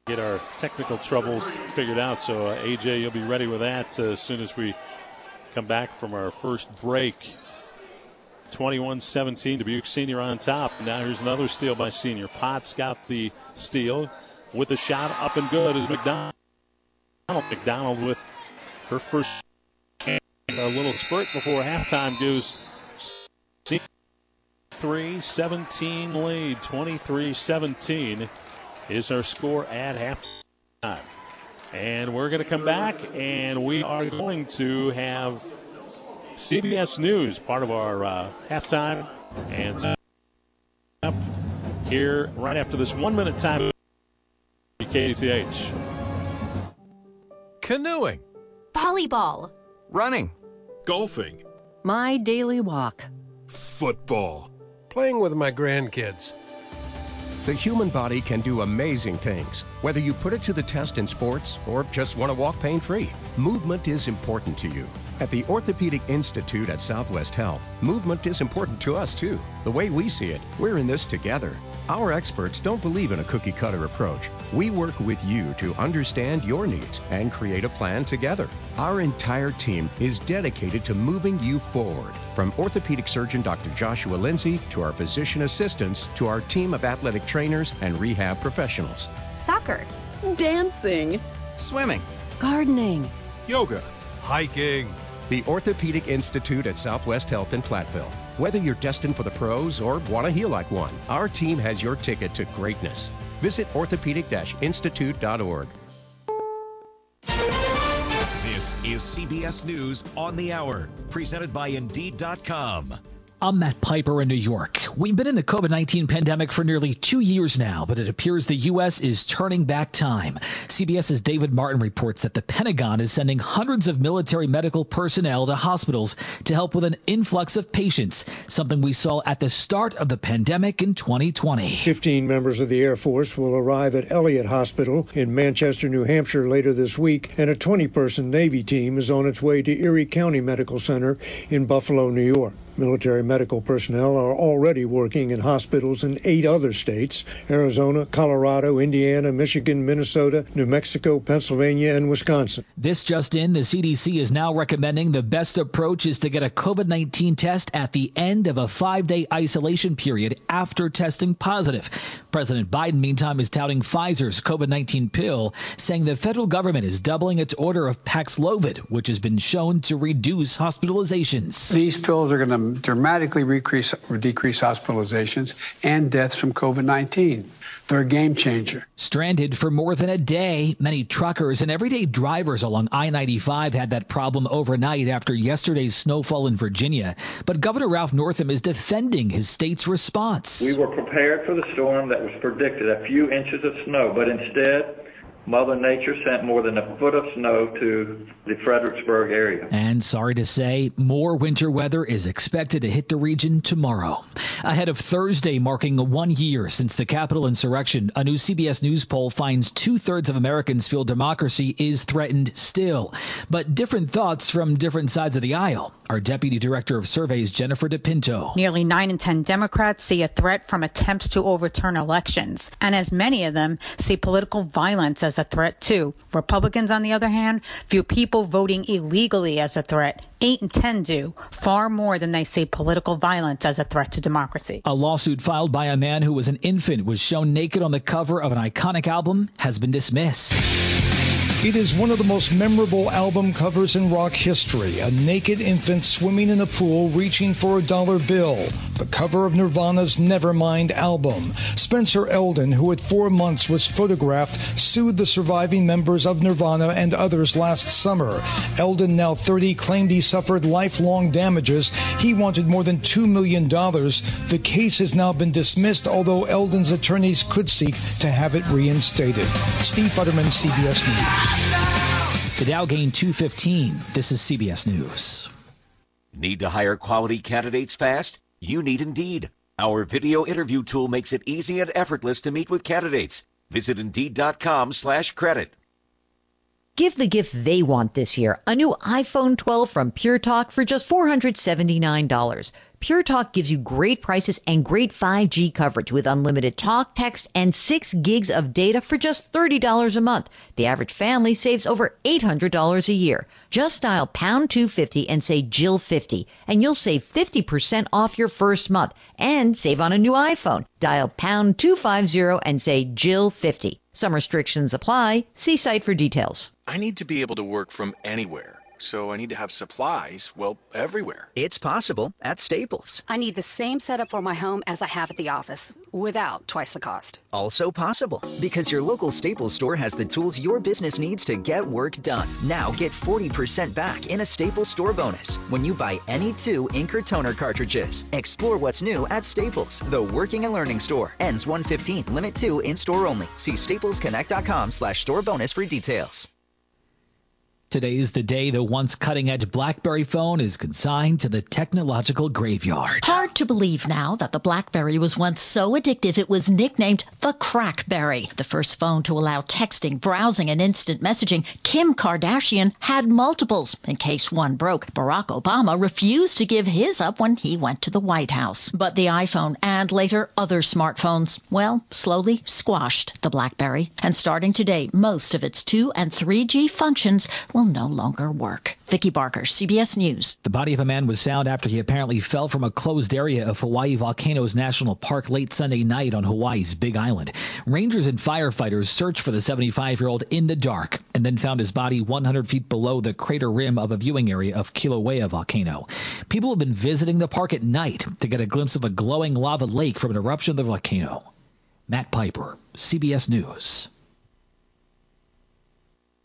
Speaker 3: get our technical troubles figured out. So, uh, AJ, you'll be ready with that uh, as soon as we come back from our first break. 21 17, Dubuque Senior on top. Now here's another steal by Senior. Potts got the steal with the shot up and good as McDonald. McDonald with her first a little spurt before halftime goes 3 17 lead, 23 17 is our score at halftime. And we're going to come back and we are going to have CBS News, part of our uh, halftime, and up here right after this one minute time. KDTH.
Speaker 16: Canoeing.
Speaker 17: Volleyball.
Speaker 16: Running.
Speaker 18: Golfing.
Speaker 19: My daily walk.
Speaker 18: Football.
Speaker 20: Playing with my grandkids.
Speaker 21: The human body can do amazing things, whether you put it to the test in sports or just want to walk pain free. Movement is important to you. At the Orthopedic Institute at Southwest Health, movement is important to us too. The way we see it, we're in this together. Our experts don't believe in a cookie cutter approach. We work with you to understand your needs and create a plan together. Our entire team is dedicated to moving you forward. From orthopedic surgeon Dr. Joshua Lindsay to our physician assistants to our team of athletic trainers and rehab professionals.
Speaker 17: Soccer.
Speaker 19: Dancing.
Speaker 16: Swimming.
Speaker 19: Gardening.
Speaker 18: Yoga. Hiking.
Speaker 21: The Orthopedic Institute at Southwest Health in Platteville. Whether you're destined for the pros or want to heal like one, our team has your ticket to greatness. Visit orthopedic-institute.org.
Speaker 22: This is CBS News on the Hour, presented by Indeed.com.
Speaker 23: I'm Matt Piper in New York. We've been in the COVID 19 pandemic for nearly two years now, but it appears the U.S. is turning back time. CBS's David Martin reports that the Pentagon is sending hundreds of military medical personnel to hospitals to help with an influx of patients, something we saw at the start of the pandemic in 2020.
Speaker 24: 15 members of the Air Force will arrive at Elliott Hospital in Manchester, New Hampshire later this week, and a 20 person Navy team is on its way to Erie County Medical Center in Buffalo, New York. Military medical personnel are already working in hospitals in eight other states Arizona, Colorado, Indiana, Michigan, Minnesota, New Mexico, Pennsylvania, and Wisconsin.
Speaker 23: This just in, the CDC is now recommending the best approach is to get a COVID 19 test at the end of a five day isolation period after testing positive. President Biden, meantime, is touting Pfizer's COVID 19 pill, saying the federal government is doubling its order of Paxlovid, which has been shown to reduce hospitalizations.
Speaker 25: These pills are going to dramatically decrease, decrease hospitalizations and deaths from COVID 19. They're a game changer.
Speaker 23: Stranded for more than a day, many truckers and everyday drivers along I 95 had that problem overnight after yesterday's snowfall in Virginia. But Governor Ralph Northam is defending his state's response.
Speaker 26: We were prepared for the storm that was predicted a few inches of snow, but instead, Mother Nature sent more than a foot of snow to the Fredericksburg area.
Speaker 23: And sorry to say, more winter weather is expected to hit the region tomorrow. Ahead of Thursday, marking one year since the Capitol insurrection, a new CBS News poll finds two thirds of Americans feel democracy is threatened still. But different thoughts from different sides of the aisle. Our Deputy Director of Surveys, Jennifer DePinto.
Speaker 27: Nearly 9 in 10 Democrats see a threat from attempts to overturn elections, and as many of them see political violence as a threat too. Republicans, on the other hand, view people voting illegally as a threat. 8 in 10 do, far more than they see political violence as a threat to democracy.
Speaker 23: A lawsuit filed by a man who was an infant was shown naked on the cover of an iconic album has been dismissed.
Speaker 28: It is one of the most memorable album covers in rock history. A naked infant swimming in a pool reaching for a dollar bill. The cover of Nirvana's Nevermind album. Spencer Elden, who at four months was photographed, sued the surviving members of Nirvana and others last summer. Elden, now 30, claimed he suffered lifelong damages. He wanted more than $2 million. The case has now been dismissed, although Elden's attorneys could seek to have it reinstated. Steve Futterman, CBS News.
Speaker 23: The Dow gained 215. This is CBS News.
Speaker 22: Need to hire quality candidates fast? You need Indeed. Our video interview tool makes it easy and effortless to meet with candidates. Visit Indeed.com/credit.
Speaker 29: Give the gift they want this year a new iPhone 12 from Pure Talk for just $479. Pure Talk gives you great prices and great 5G coverage with unlimited talk, text, and 6 gigs of data for just $30 a month. The average family saves over $800 a year. Just dial pound 250 and say Jill 50 and you'll save 50% off your first month and save on a new iPhone. Dial pound 250 and say Jill 50. Some restrictions apply. See site for details.
Speaker 30: I need to be able to work from anywhere.
Speaker 31: So I need to have supplies, well, everywhere.
Speaker 32: It's possible at Staples.
Speaker 33: I need the same setup for my home as I have at the office, without twice the cost.
Speaker 32: Also possible, because your local Staples store has the tools your business needs to get work done. Now get 40% back in a Staples store bonus when you buy any two ink or toner cartridges. Explore what's new at Staples, the working and learning store. Ends 115, limit 2 in-store only. See staplesconnect.com slash store bonus for details.
Speaker 23: Today is the day the once cutting edge Blackberry phone is consigned to the technological graveyard.
Speaker 34: Hard to believe now that the Blackberry was once so addictive it was nicknamed the Crackberry. The first phone to allow texting, browsing, and instant messaging, Kim Kardashian had multiples. In case one broke, Barack Obama refused to give his up when he went to the White House. But the iPhone and later other smartphones, well, slowly squashed the Blackberry. And starting today, most of its 2 and 3G functions will no longer work. Vicki Barker, CBS News.
Speaker 23: The body of a man was found after he apparently fell from a closed area of Hawaii Volcanoes National Park late Sunday night on Hawaii's Big Island. Rangers and firefighters searched for the 75 year old in the dark and then found his body 100 feet below the crater rim of a viewing area of Kilauea volcano. People have been visiting the park at night to get a glimpse of a glowing lava lake from an eruption of the volcano. Matt Piper, CBS News.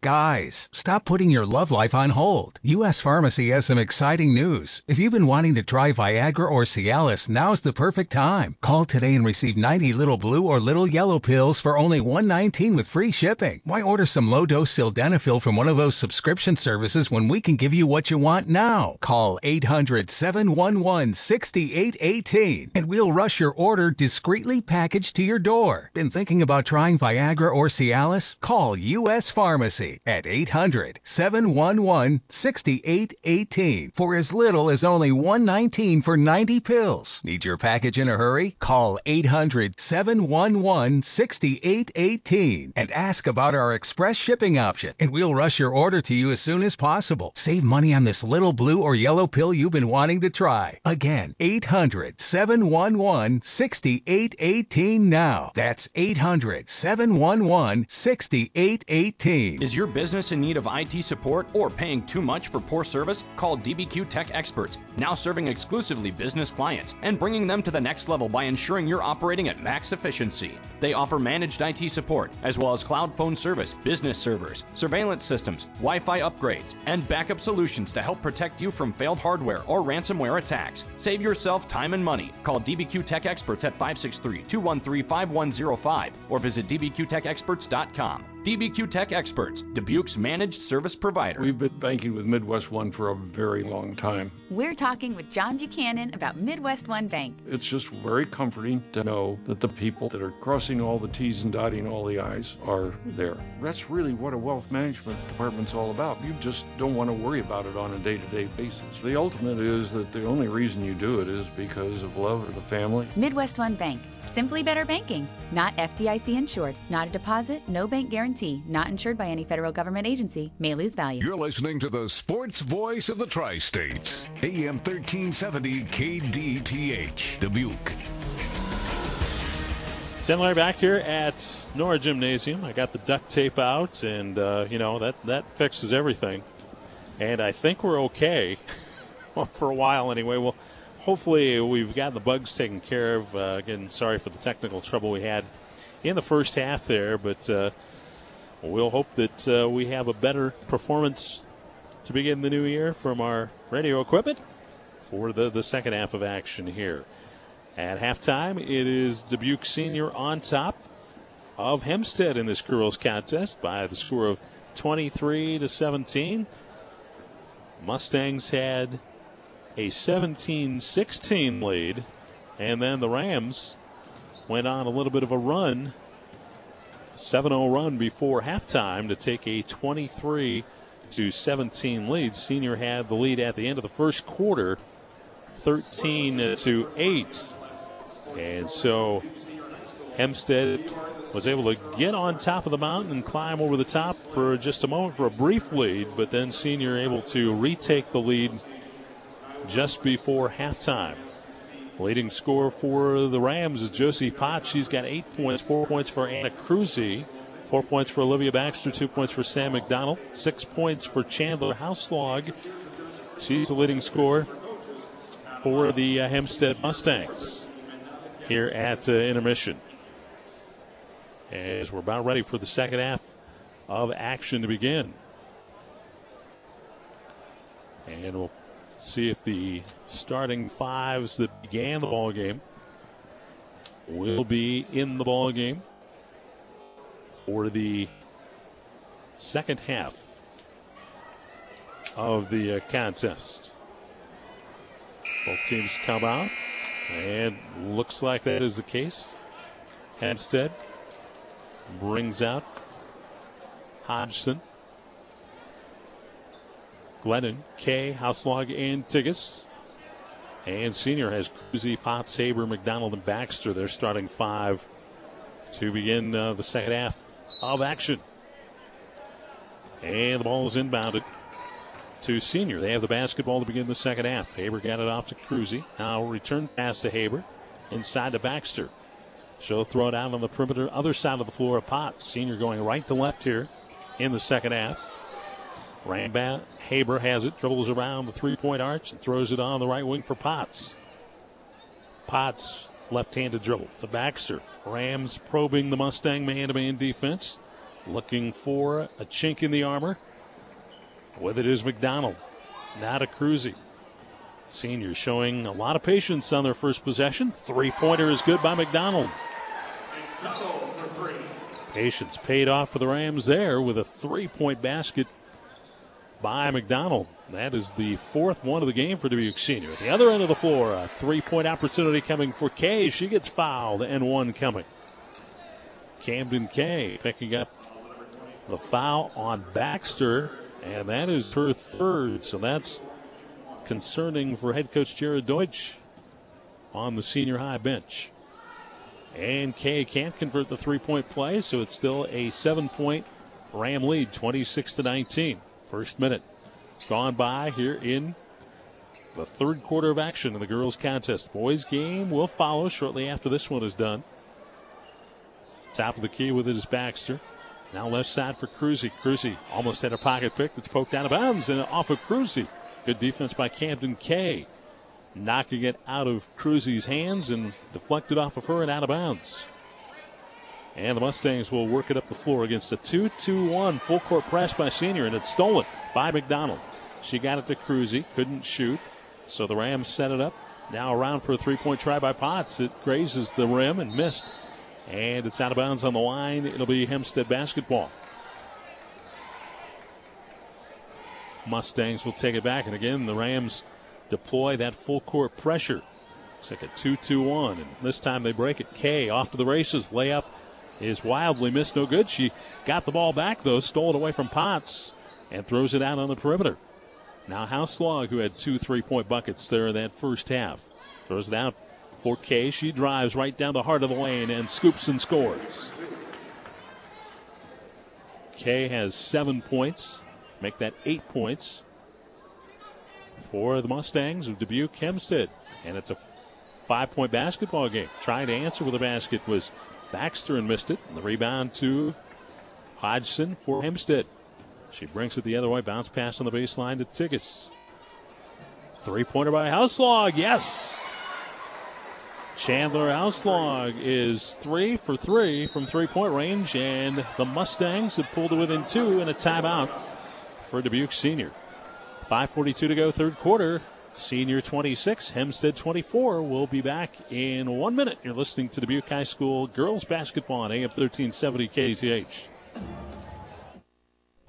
Speaker 15: Guys, stop putting your love life on hold. U.S. Pharmacy has some exciting news. If you've been wanting to try Viagra or Cialis, now's the perfect time. Call today and receive 90 little blue or little yellow pills for only 119 with free shipping. Why order some low-dose sildenafil from one of those subscription services when we can give you what you want now? Call 800-711-6818 and we'll rush your order discreetly packaged to your door. Been thinking about trying Viagra or Cialis? Call U.S. Pharmacy at 800 711 6818 for as little as only 119 for 90 pills. Need your package in a hurry? Call 800 711 6818 and ask about our express shipping option, and we'll rush your order to you as soon as possible. Save money on this little blue or yellow pill you've been wanting to try. Again, 800 711 6818 now. That's 800 711 6818.
Speaker 5: Your business in need of IT support or paying too much for poor service? Call DBQ Tech Experts, now serving exclusively business clients and bringing them to the next level by ensuring you're operating at max efficiency. They offer managed IT support, as well as cloud phone service, business servers, surveillance systems, Wi Fi upgrades, and backup solutions to help protect you from failed hardware or ransomware attacks. Save yourself time and money. Call DBQ Tech Experts at 563 213 5105 or visit dbqtechexperts.com. DBQ Tech Experts, Dubuque's managed service provider.
Speaker 35: We've been banking with Midwest One for a very long time.
Speaker 36: We're talking with John Buchanan about MidWestOne Bank.
Speaker 35: It's just very comforting to know that the people that are crossing all the T's and dotting all the I's are there. That's really what a wealth management department's all about. You just don't want to worry about it on a day to day basis. The ultimate is that the only reason you do it is because of love for the family.
Speaker 36: MidWestOne Bank. Simply better banking. Not FDIC insured. Not a deposit. No bank guarantee. Not insured by any federal government agency. May lose value.
Speaker 37: You're listening to the sports voice of the Tri States. AM 1370 KDTH. Dubuque.
Speaker 3: Ted Larry back here at Nora Gymnasium. I got the duct tape out, and uh, you know that that fixes everything. And I think we're okay well, <laughs> for a while anyway. Well, hopefully we've got the bugs taken care of. Uh, again, sorry for the technical trouble we had in the first half there, but uh, we'll hope that uh, we have a better performance to begin the new year from our radio equipment for the, the second half of action here. At halftime, it is Dubuque Senior on top of Hempstead in this girls contest by the score of 23 to 17. Mustangs had a 17-16 lead, and then the Rams went on a little bit of a run, 7-0 run before halftime to take a 23 17 lead. Senior had the lead at the end of the first quarter, 13 to 8. And so Hempstead was able to get on top of the mountain and climb over the top for just a moment for a brief lead, but then Senior able to retake the lead just before halftime. Leading scorer for the Rams is Josie Potts. She's got eight points, four points for Anna Cruzy, Four points for Olivia Baxter, two points for Sam McDonald, six points for Chandler Houselog. She's the leading scorer for the uh, Hempstead Mustangs here at uh, intermission. As we're about ready for the second half of action to begin. And we'll see if the starting fives that began the ball game will be in the ball game for the second half of the uh, contest. Both teams come out, and looks like that is the case. Hempstead brings out Hodgson, Glennon, Kay, Houselog, and Tigges. And senior has Cruzy, Potts, Haber, McDonald, and Baxter. They're starting five to begin uh, the second half of action. And the ball is inbounded to senior. They have the basketball to begin the second half. Haber got it off to Cruzy. Now return pass to Haber. Inside to Baxter. She'll throw it out on the perimeter, other side of the floor. Of Potts, senior going right to left here in the second half. Rambat Haber has it, dribbles around the three point arch, and throws it on the right wing for Potts. Potts, left handed dribble to Baxter. Rams probing the Mustang man to man defense, looking for a chink in the armor. With it is McDonald. Now to Cruzy. Seniors showing a lot of patience on their first possession. Three pointer is good by McDonald. Patience paid off for the Rams there with a three point basket by McDonald. That is the fourth one of the game for Dubuque Senior. At the other end of the floor, a three point opportunity coming for Kay. She gets fouled and one coming. Camden Kay picking up the foul on Baxter, and that is her third. So that's concerning for head coach Jared Deutsch on the senior high bench. And Kay can't convert the three point play, so it's still a seven point Ram lead, 26 to 19. First minute gone by here in the third quarter of action in the girls' contest. Boys' game will follow shortly after this one is done. Top of the key with it is Baxter. Now left side for Cruzy. Cruzy almost had a pocket pick that's poked out of bounds and off of Cruzy. Good defense by Camden Kay knocking it out of Cruzy's hands and deflected off of her and out of bounds. And the Mustangs will work it up the floor against a 2 2 1 full court press by Senior, and it's stolen by McDonald. She got it to Cruzy, couldn't shoot, so the Rams set it up. Now around for a three point try by Potts. It grazes the rim and missed. And it's out of bounds on the line. It'll be Hempstead basketball. Mustangs will take it back. And again, the Rams deploy that full court pressure. It's like a 2 2 1. And this time they break it. Kay off to the races. Layup is wildly missed. No good. She got the ball back, though. Stole it away from Potts and throws it out on the perimeter. Now Houselog, who had two three point buckets there in that first half, throws it out for Kay. She drives right down the heart of the lane and scoops and scores. Kay has seven points, make that eight points for the Mustangs of Dubuque Hempstead. And it's a five point basketball game. Trying to answer with a basket was Baxter and missed it. The rebound to Hodgson for Hempstead. She brings it the other way. Bounce pass on the baseline to Tigges. Three pointer by Houselog. Yes. Chandler Houselog is three for three from three point range, and the Mustangs have pulled it within two in a timeout for Dubuque Senior. 5.42 to go, third quarter. Senior 26, Hempstead 24. We'll be back in one minute. You're listening to Dubuque High School girls basketball on AM 1370 KDTH.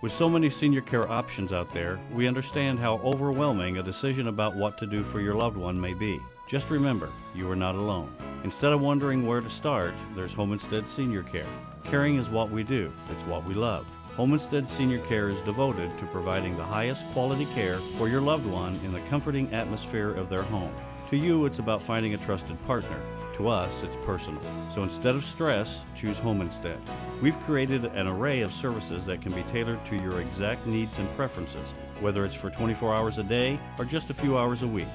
Speaker 38: With so many senior care options out there, we understand how overwhelming a decision about what to do for your loved one may be. Just remember, you are not alone. Instead of wondering where to start, there's Home Instead Senior Care. Caring is what we do, it's what we love. Home Instead Senior Care is devoted to providing the highest quality care for your loved one in the comforting atmosphere of their home. To you, it's about finding a trusted partner. To us, it's personal. So instead of stress, choose home instead. We've created an array of services that can be tailored to your exact needs and preferences, whether it's for 24 hours a day or just a few hours a week.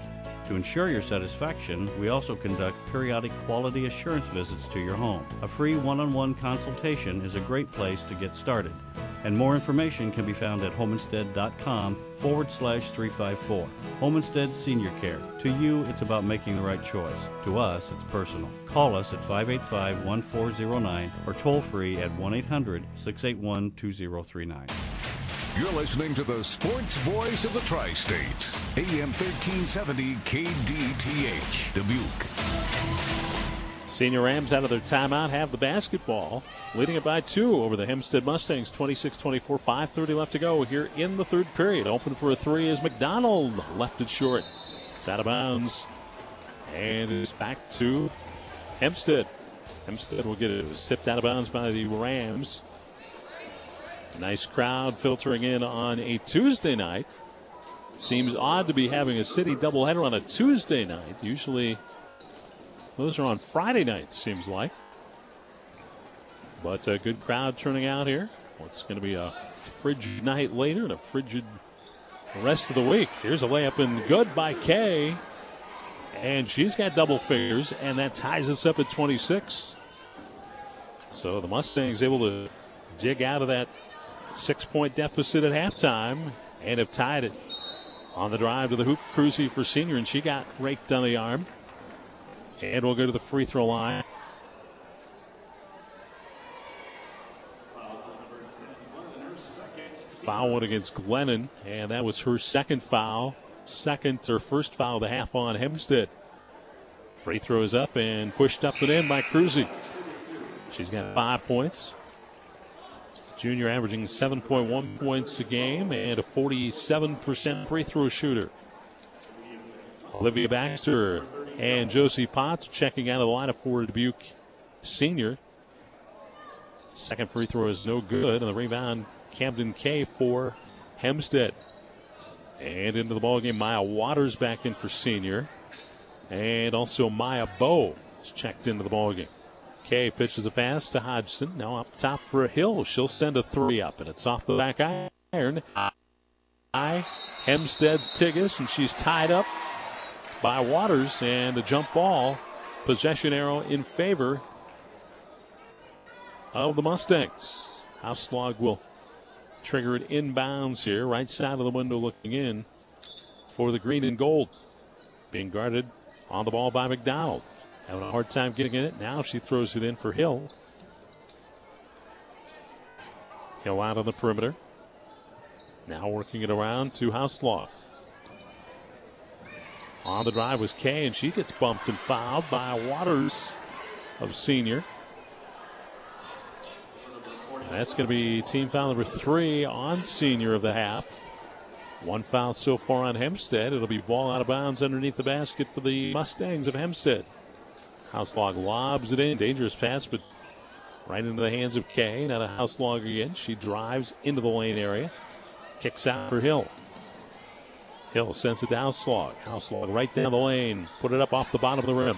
Speaker 38: To ensure your satisfaction, we also conduct periodic quality assurance visits to your home. A free one on one consultation is a great place to get started, and more information can be found at homeinstead.com forward slash 354. Home Instead Senior Care. To you, it's about making the right choice. To us, it's personal. Call us at 585 1409 or toll free at 1 800 681 2039.
Speaker 15: You're listening to the sports voice of the tri-states, AM 1370 KDTH, Dubuque.
Speaker 3: Senior Rams out of their timeout have the basketball, leading it by two over the Hempstead Mustangs, 26-24, 5:30 left to go here in the third period. Open for a three is McDonald, left it short. It's out of bounds, and it's back to Hempstead. Hempstead will get it. Tipped out of bounds by the Rams. Nice crowd filtering in on a Tuesday night. Seems odd to be having a city doubleheader on a Tuesday night. Usually those are on Friday nights, seems like. But a good crowd turning out here. What's going to be a frigid night later and a frigid rest of the week. Here's a layup and good by Kay. And she's got double figures, and that ties us up at 26. So the Mustangs able to dig out of that six point deficit at halftime and have tied it on the drive to the hoop. Cruzy for senior, and she got raked on the arm. And we'll go to the free throw line. Foul against Glennon, and that was her second foul. Second or first foul of the half on Hempstead. Free throws up and pushed up and in by Cruzy. She's got five points. Junior averaging 7.1 points a game and a 47% free throw shooter. Olivia Baxter and Josie Potts checking out of the lineup for Dubuque Senior. Second free throw is no good, and the rebound Camden Kay for Hempstead. And into the ballgame, Maya Waters back in for Senior. And also Maya Bow is checked into the ballgame. Kay pitches a pass to Hodgson. Now up top for a Hill. She'll send a three up, and it's off the back iron. By Hempstead's Tigges, and she's tied up by Waters, and a jump ball. Possession arrow in favor of the Mustangs. Houselog will trigger it inbounds here, right side of the window looking in for the green and gold. Being guarded on the ball by McDonald. Having a hard time getting in it. Now she throws it in for Hill. Hill out on the perimeter. Now working it around to Houselog. On the drive was Kay, and she gets bumped and fouled by Waters of senior. That's going to be team foul number three on senior of the half. One foul so far on Hempstead. It'll be ball out of bounds underneath the basket for the Mustangs of Hempstead. Houselog lobs it in. Dangerous pass, but right into the hands of Kay. Now to Houselog again. She drives into the lane area. Kicks out for Hill. Hill sends it to Houselog. Houselog right down the lane. Put it up off the bottom of the rim.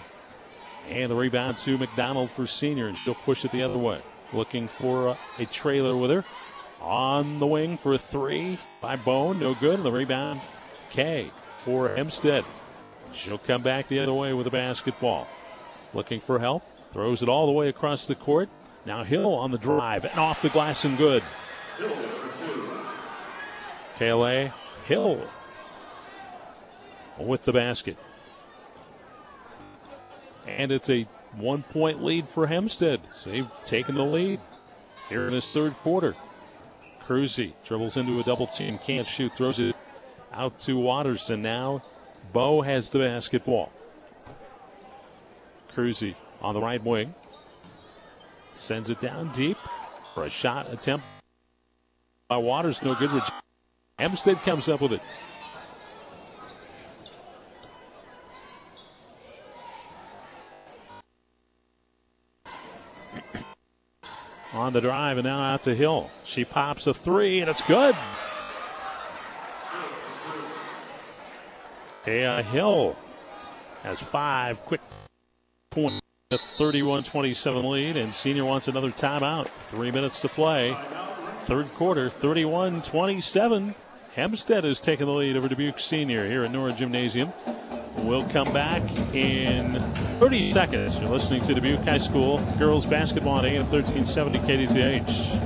Speaker 3: And the rebound to McDonald for senior, and she'll push it the other way. Looking for a, a trailer with her. On the wing for a three by Bone. No good. The rebound, Kay for Hempstead. She'll come back the other way with a basketball. Looking for help. Throws it all the way across the court. Now Hill on the drive and off the glass and good. Kayla Hill with the basket. And it's a one point lead for Hempstead. So they've taken the lead here in this third quarter. Cruzy dribbles into a double team, can't shoot, throws it out to Waters, and now Bo has the basketball. Cruzy on the right wing. Sends it down deep for a shot attempt by Waters. No good. Hempstead comes up with it. <clears throat> on the drive and now out to Hill. She pops a three and it's good. Yeah, uh, Hill has five quick points. A 31-27 lead, and Senior wants another timeout. Three minutes to play. Third quarter, 31-27. Hempstead has taken the lead over Dubuque Senior here at Nora Gymnasium. We'll come back in 30 seconds. You're listening to Dubuque High School girls basketball on AM 1370 KDTH.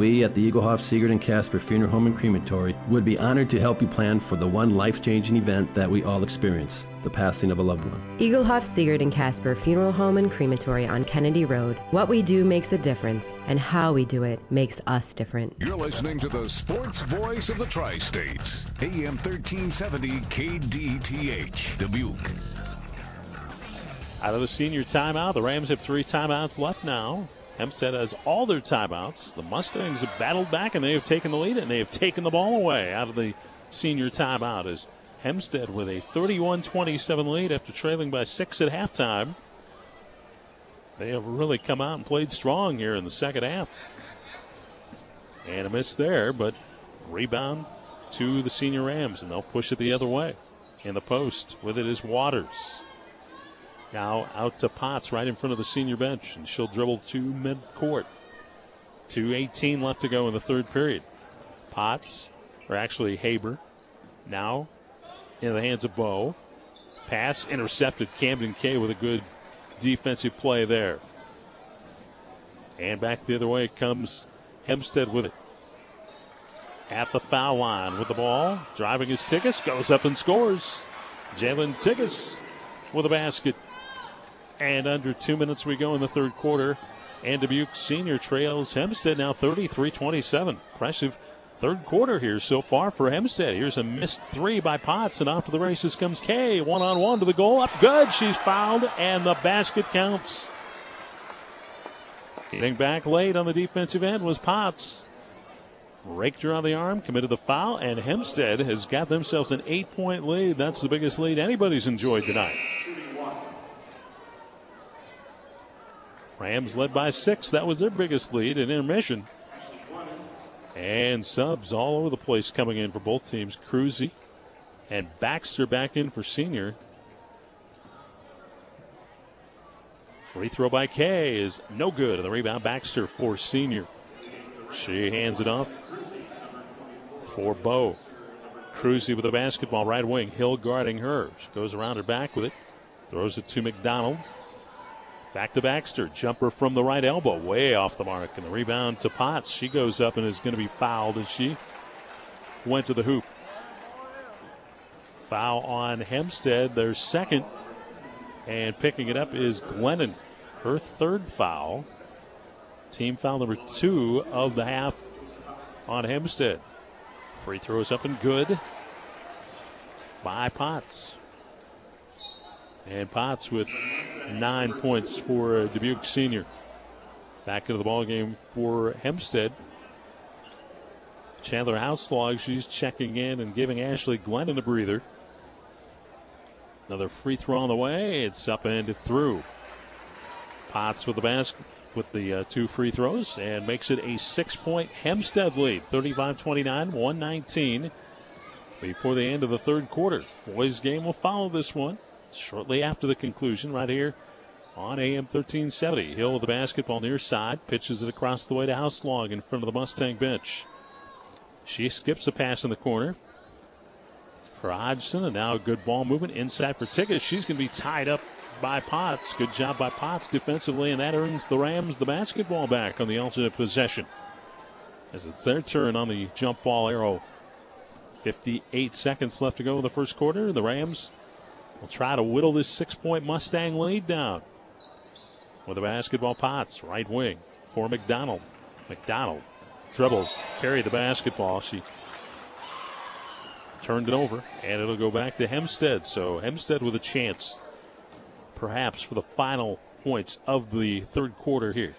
Speaker 39: We at the Egelhof, Siegert, and Casper Funeral Home and Crematory would be honored to help you plan for the one life-changing event that we all experience, the passing of a loved one.
Speaker 40: Egelhof, Siegert, and Casper Funeral Home and Crematory on Kennedy Road. What we do makes a difference, and how we do it makes us different.
Speaker 15: You're listening to the sports voice of the Tri-States, AM 1370 KDTH, Dubuque.
Speaker 3: Out of the senior timeout, the Rams have three timeouts left now. Hempstead has all their timeouts. The Mustangs have battled back and they have taken the lead and they have taken the ball away out of the senior timeout as Hempstead with a 31-27 lead after trailing by six at halftime. They have really come out and played strong here in the second half. And a miss there, but rebound to the senior Rams, and they'll push it the other way. In the post with it is Waters. Now out to Potts right in front of the senior bench, and she'll dribble to midcourt. 2.18 left to go in the third period. Potts, or actually Haber, now in the hands of Bow. Pass intercepted. Camden Kay with a good defensive play there. And back the other way comes Hempstead with it. At the foul line with the ball. Driving his Tigges. Goes up and scores. Jalen Tigges with a basket. And under two minutes we go in the third quarter. And Dubuque Senior trails Hempstead now 33 27. Impressive third quarter here so far for Hempstead. Here's a missed three by Potts, and off to the races comes Kay. One on one to the goal. Up good. She's fouled, and the basket counts. Getting back late on the defensive end was Potts. Raked her on the arm, committed the foul, and Hempstead has got themselves an eight point lead. That's the biggest lead anybody's enjoyed tonight. Rams led by six. That was their biggest lead in intermission. And subs all over the place coming in for both teams. Cruzy and Baxter back in for senior. Free throw by Kay is no good. The rebound Baxter for senior. She hands it off for Bow. Cruzy with the basketball, right wing. Hill guarding her. She goes around her back with it. Throws it to McDonald. Back to Baxter. Jumper from the right elbow. Way off the mark. And the rebound to Potts. She goes up and is going to be fouled as she went to the hoop. Foul on Hempstead. Their second. And picking it up is Glennon. Her third foul. Team foul number two of the half on Hempstead. Free throws up and good by Potts. And Potts with nine points for Dubuque Senior. Back into the ball game for Hempstead. Chandler Houselog, she's checking in and giving Ashley Glennon a breather. Another free throw on the way. It's up and through. Potts with the basket with the uh, two free throws and makes it a six-point Hempstead lead, 35-29, 119 before the end of the third quarter. Boys game will follow this one shortly after the conclusion right here on AM 1370. Hill with the basketball near side, pitches it across the way to Houselog in front of the Mustang bench. She skips a pass in the corner for Hodgson, and now a good ball movement inside for Tigges. She's going to be tied up by Potts. Good job by Potts defensively, and that earns the Rams the basketball back on the alternate possession. As it's their turn on the jump ball arrow. 58 seconds left to go in the first quarter. The Rams will try to whittle this six point Mustang lead down. With the basketball, Potts, right wing for McDonald. McDonald dribbles, carried the basketball. She turned it over, and it'll go back to Hempstead. So Hempstead with a chance, perhaps, for the final points of the third quarter here.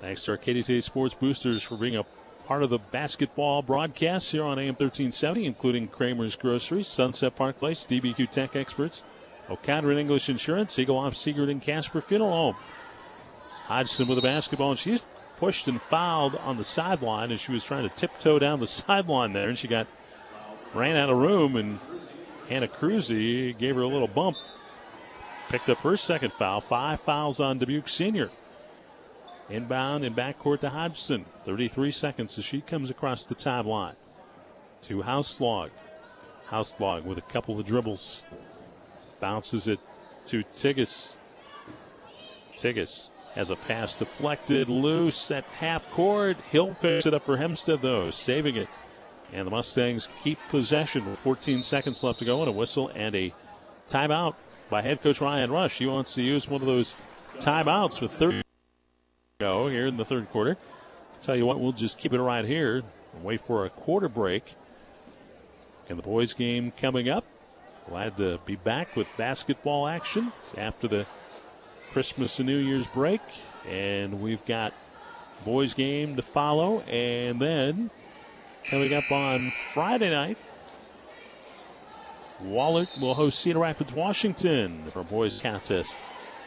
Speaker 3: Thanks to our KDT Sports Boosters for being a part of the basketball broadcast here on AM 1370, including Kramer's Groceries, Sunset Park Place, DBQ Tech Experts, O'Connor English Insurance, Egelhof, Siegert and Casper Funeral Home. Hodgson with the basketball, and she's pushed and fouled on the sideline as she was trying to tiptoe down the sideline there, and she got ran out of room, and Hannah Cruzy gave her a little bump. Picked up her second foul. Five fouls on Dubuque Senior. Inbound and backcourt to Hodgson. 33 seconds as she comes across the timeline. To Houselog. House log with a couple of dribbles. Bounces it to Tigges. Tigges has a pass deflected loose at half court. Hill picks it up for Hempstead, though, saving it. And the Mustangs keep possession with 14 seconds left to go and a whistle and a timeout by head coach Ryan Rush. He wants to use one of those timeouts with 30 go here in the third quarter. Tell you what, we'll just keep it right here and wait for a quarter break. And the boys' game coming up. Glad to be back with basketball action after the Christmas and New Year's break. And we've got boys' game to follow. And then coming up on Friday night, Wahlert will host Cedar Rapids, Washington for boys contest.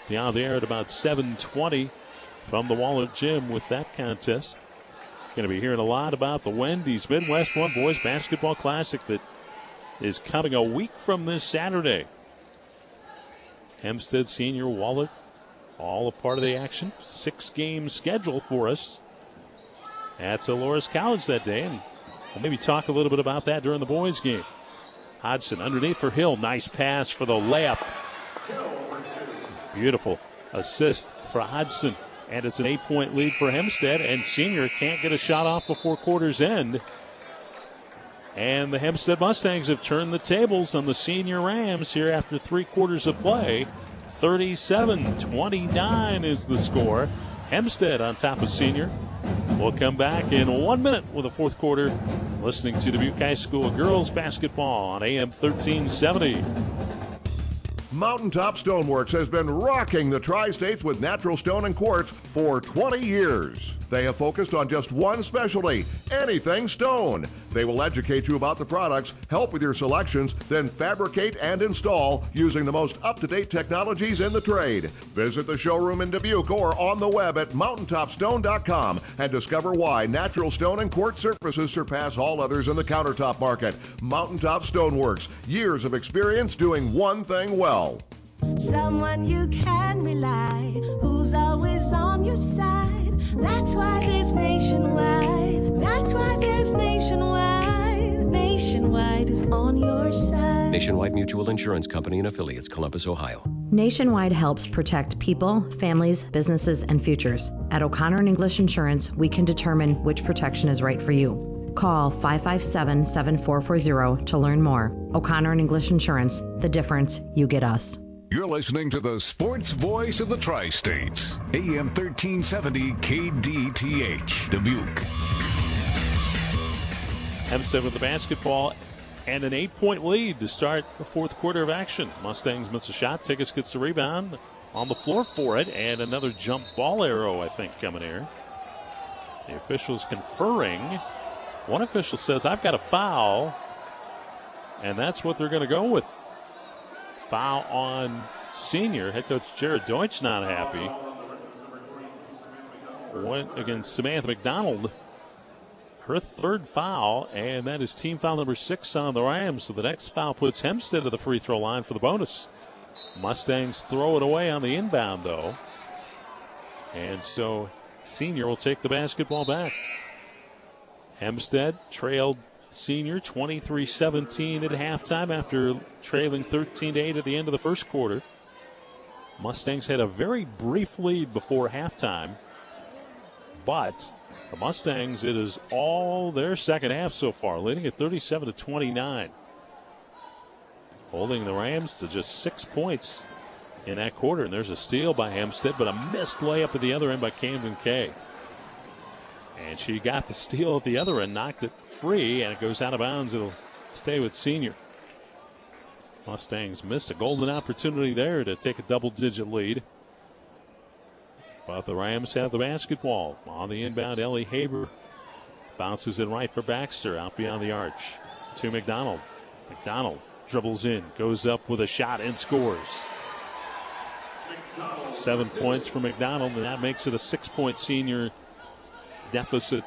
Speaker 3: Beyond the air at about 7:20 from the Wahlert Gym with that contest. Going to be hearing a lot about the Wendy's MidWestOne Boys Basketball Classic that is coming a week from this Saturday. Hempstead Senior Wahlert, all a part of the action. Six game schedule for us at Loras College that day, and we'll maybe talk a little bit about that during the boys' game. Hodgson underneath for Hill. Nice pass for the layup. Beautiful assist for Hodgson. And it's an eight point lead for Hempstead, and Senior can't get a shot off before quarter's end. And the Hempstead Mustangs have turned the tables on the Senior Rams here after three quarters of play. 37 29 is the score. Hempstead on top of Senior. We'll come back in one minute with the fourth quarter. Listening to Dubuque High School girls basketball on AM 1370.
Speaker 41: Mountaintop Stoneworks has been rocking the tri states with natural stone and quartz for 20 years. They have focused on just one specialty anything stone. They will educate you about the products, help with your selections, then fabricate and install using the most up to date technologies in the trade. Visit the showroom in Dubuque or on the web at mountaintopstone.com and discover why natural stone and quartz surfaces surpass all others in the countertop market. Mountaintop Stoneworks, years of experience doing one thing well.
Speaker 42: Someone you can rely, who's always on your side. That's why there's nationwide. That's why there's nationwide. Nationwide is on your side.
Speaker 43: Nationwide Mutual Insurance Company and affiliates, Columbus, Ohio.
Speaker 40: Nationwide helps protect people, families, businesses, and futures. At O'Connor and English Insurance, we can determine which protection is right for you. Call 557 7440 to learn more. O'Connor and English Insurance, the difference you get us.
Speaker 15: You're listening to the sports voice of the Tri States, AM 1370 KDTH, Dubuque.
Speaker 3: Hempstead with the basketball and an eight point lead to start the fourth quarter of action. Mustangs miss a shot. Tigges gets the rebound on the floor for it, and another jump ball arrow, I think, coming here. The officials conferring. One official says, I've got a foul, and that's what they're going to go with foul on senior. Head coach Jared Deutsch not happy. Went against Samantha McDonald. Her third foul, and that is team foul number six on the Rams. So the next foul puts Hempstead to the free throw line for the bonus. Mustangs throw it away on the inbound, though. And so senior will take the basketball back. Hempstead trailed senior 23-17 at halftime after trailing 13 8 at the end of the first quarter. Mustangs had a very brief lead before halftime, but the Mustangs it is all their second half so far, leading at 37 to 29, holding the Rams to just six points in that quarter. And there's a steal by Hempstead, but a missed layup at the other end by Camden Kay. And she got the steal at the other end, knocked it free, and it goes out of bounds. It'll stay with senior. Mustangs missed a golden opportunity there to take a double digit lead. But the Rams have the basketball. On the inbound, Ellie Haber bounces it right for Baxter out beyond the arch to McDonald. McDonald dribbles in, goes up with a shot, and scores. Seven points for McDonald, and that makes it a six point senior deficit.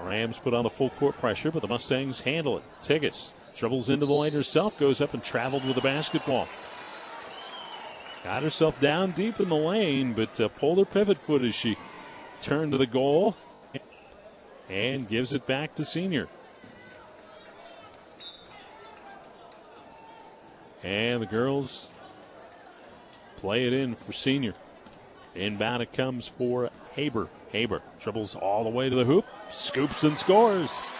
Speaker 3: Rams put on the full court pressure, but the Mustangs handle it. Tigges dribbles into the lane herself, goes up and traveled with the basketball. Got herself down deep in the lane, but uh, pulled her pivot foot as she turned to the goal and gives it back to Senior. And the girls play it in for Senior. Inbound it comes for Haber. Haber dribbles all the way to the hoop, scoops and scores.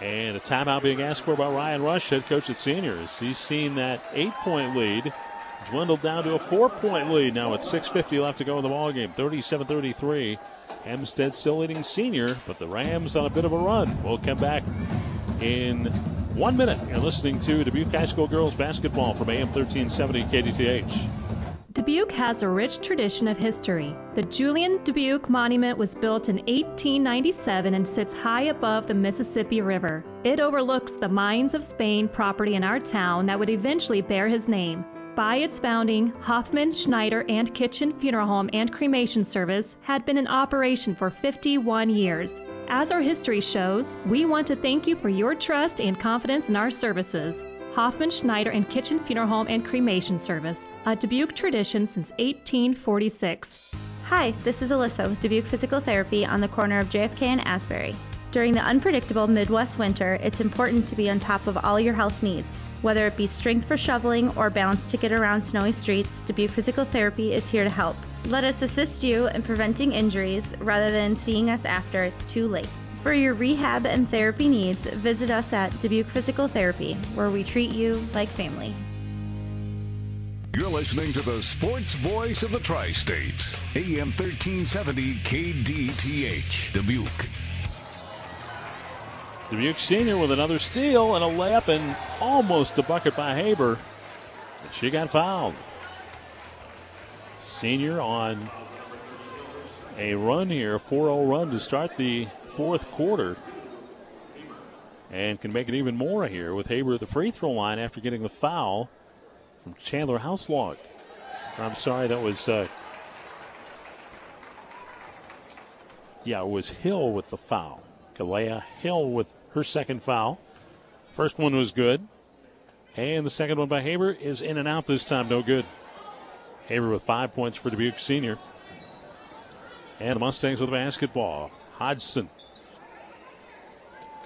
Speaker 3: And a timeout being asked for by Ryan Rush, head coach at Seniors. He's seen that eight point lead dwindled down to a four point lead. Now at 6.50 left to go in the ball game. 37 33. Hempstead still leading Senior, but the Rams on a bit of a run. We'll come back in one minute. You're listening to Dubuque High School girls basketball from AM 1370 KDTH.
Speaker 44: Dubuque has a rich tradition of history. The Julian Dubuque Monument was built in 1897 and sits high above the Mississippi River. It overlooks the Mines of Spain property in our town that would eventually bear his name. By its founding, Hoffman, Schneider, and Kitchen Funeral Home and Cremation Service had been in operation for 51 years. As our history shows, we want to thank you for your trust and confidence in our services. Hoffman, Schneider, and Kitchen Funeral Home and Cremation Service, a Dubuque tradition since 1846.
Speaker 45: Hi, this is Alyssa with Dubuque Physical Therapy on the corner of JFK and Asbury. During the unpredictable Midwest winter, it's important to be on top of all your health needs. Whether it be strength for shoveling or balance to get around snowy streets, Dubuque Physical Therapy is here to help. Let us assist you in preventing injuries rather than seeing us after it's too late. For your rehab and therapy needs, visit us at Dubuque Physical Therapy, where we treat you like family.
Speaker 15: You're listening to the sports voice of the Tri States, AM 1370 KDTH, Dubuque.
Speaker 3: Dubuque Senior with another steal and a layup and almost a bucket by Haber. But she got fouled. Senior on a run here, 4 0 run to start the fourth quarter. And can make it even more here with Haber at the free throw line after getting the foul from Chandler Houselog. I'm sorry, that was. Uh, yeah, it was Hill with the foul. Kalea Hill with her second foul. First one was good. And the second one by Haber is in and out this time, no good. Haber with five points for Dubuque Senior. And the Mustangs with the basketball. Hodgson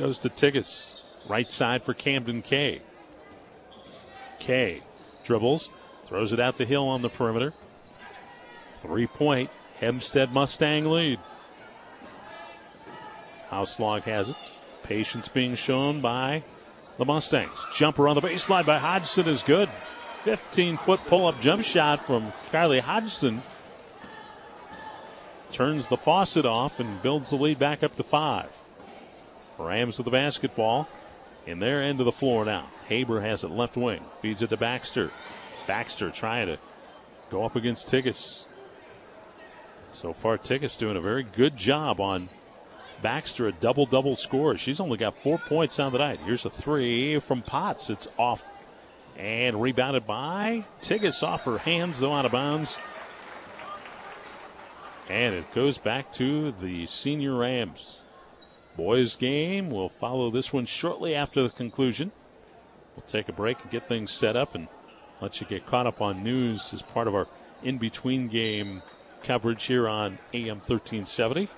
Speaker 3: goes to Tigges. Right side for Camden Kay. Kay dribbles, throws it out to Hill on the perimeter. Three point Hempstead Mustang lead. Houselog has it. Patience being shown by the Mustangs. Jumper on the baseline by Hodgson is good. 15 foot pull up jump shot from Kylie Hodgson. Turns the faucet off and builds the lead back up to five. Rams with the basketball in their end of the floor now. Haber has it left wing. Feeds it to Baxter. Baxter trying to go up against Tigges. So far, Tigges doing a very good job on Baxter, a double double score. She's only got four points on the night. Here's a three from Potts. It's off and rebounded by Tigges off her hands, though out of bounds. And it goes back to the senior Rams. Boys game. We'll follow this one shortly after the conclusion. We'll take a break and get things set up and let you get caught up on news as part of our in between game coverage here on AM 1370.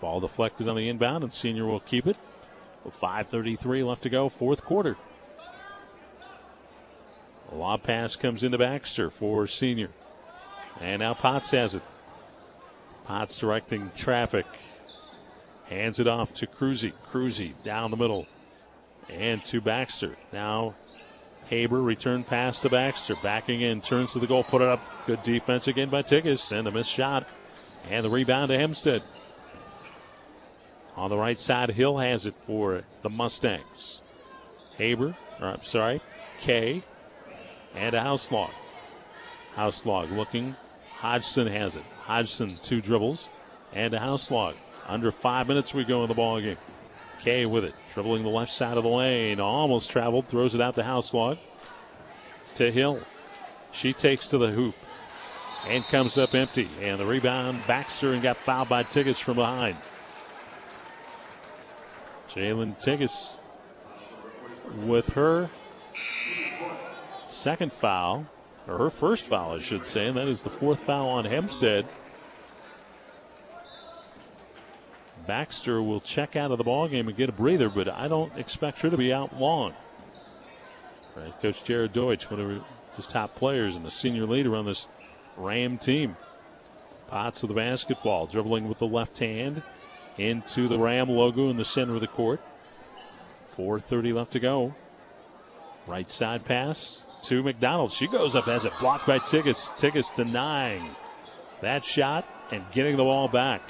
Speaker 3: Ball deflected on the inbound, and Senior will keep it. With 5.33 left to go, fourth quarter. A lob pass comes into Baxter for Senior. And now Potts has it. Potts directing traffic. Hands it off to Cruzy. Cruzy down the middle. And to Baxter. Now Haber return pass to Baxter. Backing in, turns to the goal, put it up. Good defense again by Tigges. And a missed shot. And the rebound to Hempstead. On the right side, Hill has it for the Mustangs. Haber, or I'm sorry, Kay, and a Houselog. Houselog looking. Hodgson has it. Hodgson, two dribbles, and a Houselog. Under five minutes we go in the ball game. Kay with it, dribbling the left side of the lane, almost traveled, throws it out to Houselog. To Hill. She takes to the hoop. and comes up empty. And the rebound, Baxter, and got fouled by Tigges from behind. Jalen Tigges with her second foul, or her first foul, I should say, and that is the fourth foul on Hempstead. Baxter will check out of the ball game and get a breather, but I don't expect her to be out long. Coach Jared Deutsch, one of his top players and the senior leader on this Ram team. Potts with the basketball, dribbling with the left hand into the Ram logo in the center of the court. 4.30 left to go. Right side pass to McDonald. She goes up, has it blocked by Tigges. Tigges denying that shot and getting the ball back.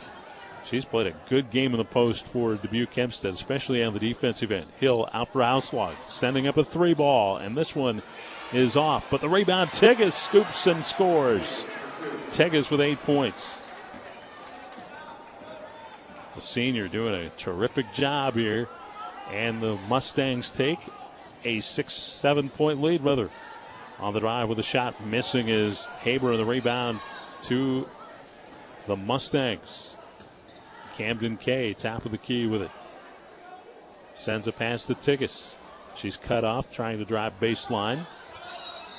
Speaker 3: She's played a good game in the post for Dubuque Hempstead, especially on the defensive end. Hill out for Houselog, sending up a three ball, and this one is off. But the rebound, Tigges scoops and scores. Tigges with eight points. The senior doing a terrific job here, and the Mustangs take a six, seven point lead, rather, on the drive with a shot. Missing is Haber in the rebound to the Mustangs. Camden Kay, top of the key with it. Sends a pass to Tigges. She's cut off, trying to drive baseline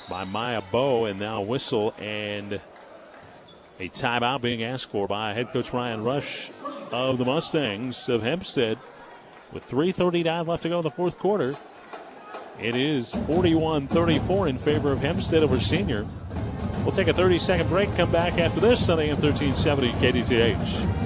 Speaker 3: by Maya Bow, and now whistle and a timeout being asked for by head coach Ryan Rush of the Mustangs of Hempstead. With 3.39 left to go in the fourth quarter, it is 41 34 in favor of Hempstead over senior. We'll take a 30 second break, come back after this on AM 1370 KDTH.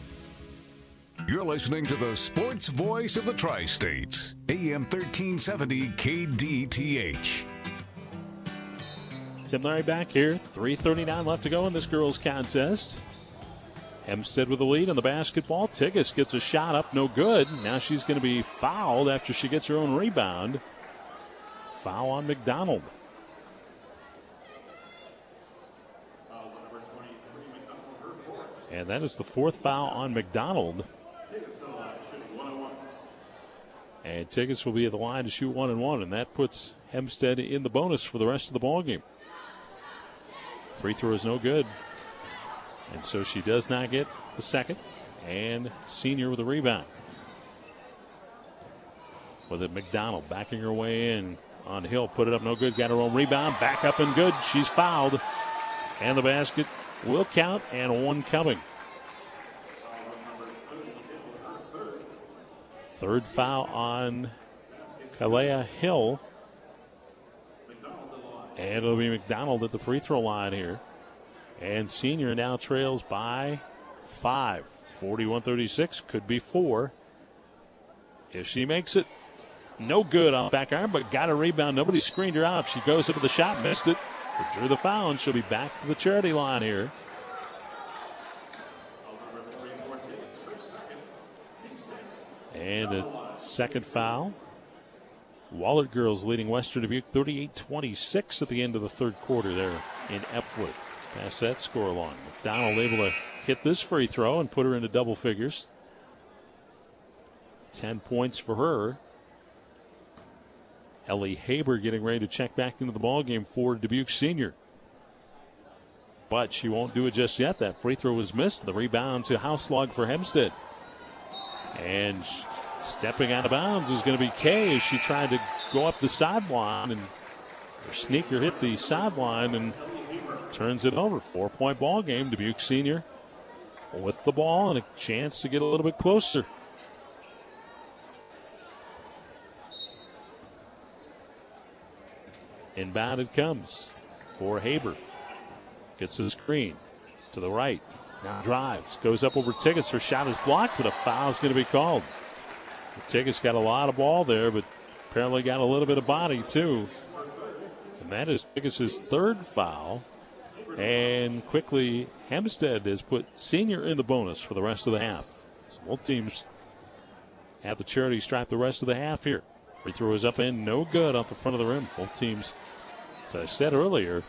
Speaker 15: You're listening to the sports voice of the Tri States, AM 1370 KDTH.
Speaker 3: Tim Larry back here. 3.39 left to go in this girls' contest. Hempstead with the lead on the basketball. Tigges gets a shot up, no good. Now she's going to be fouled after she gets her own rebound. Foul on McDonald. And that is the fourth foul on McDonald. And Tigges will be at the line to shoot one and one, and that puts Hempstead in the bonus for the rest of the ball game. Free throw is no good. And so she does not get the second. And senior with a rebound. With it, McDonald backing her way in on Hill. Put it up, no good. Got her own rebound. Back up and good. She's fouled. And the basket will count, and one coming. Third foul on Kalea Hill. And it'll be McDonald at the free throw line here. And senior now trails by five. 41 36, could be four. If she makes it, no good on back iron, but got a rebound. Nobody screened her out. She goes up with the shot, missed it, drew the foul, and she'll be back to the charity line here. And a second foul. Wahlert girls leading Western Dubuque 38 26 at the end of the third quarter there in Epworth. Pass that score along. McDonald able to hit this free throw and put her into double figures. 10 points for her. Ellie Haber getting ready to check back into the ball game for Dubuque Senior. But she won't do it just yet. That free throw was missed. The rebound to Houselog for Hempstead. And stepping out of bounds is going to be Kay as she tried to go up the sideline and her sneaker hit the sideline and turns it over. Four point ball game. Dubuque Senior with the ball and a chance to get a little bit closer. Inbound it comes for Haber. Gets a screen to the right. Now drives. Goes up over Tigges. Her shot is blocked, but a foul is going to be called. Tigges got a lot of ball there, but apparently got a little bit of body too. And that is Tigges's third foul. And quickly, Hempstead has put senior in the bonus for the rest of the half. So both teams have the charity stripe the rest of the half here. Free throw is up and no good off the front of the rim. Both teams, as I said earlier,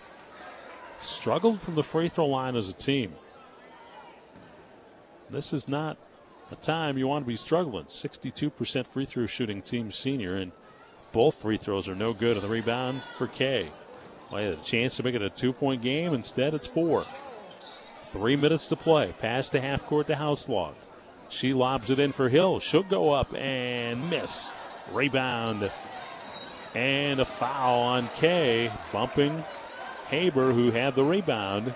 Speaker 3: struggled from the free throw line as a team. This is not a time you want to be struggling. 62% free throw shooting team senior, and both free throws are no good. And the rebound for Kay. Well, had a chance to make it a two point game. Instead, it's four. Three minutes to play. Pass to half court to Houselog. She lobs it in for Hill. She'll go up and miss. Rebound. And a foul on Kay, bumping Haber, who had the rebound.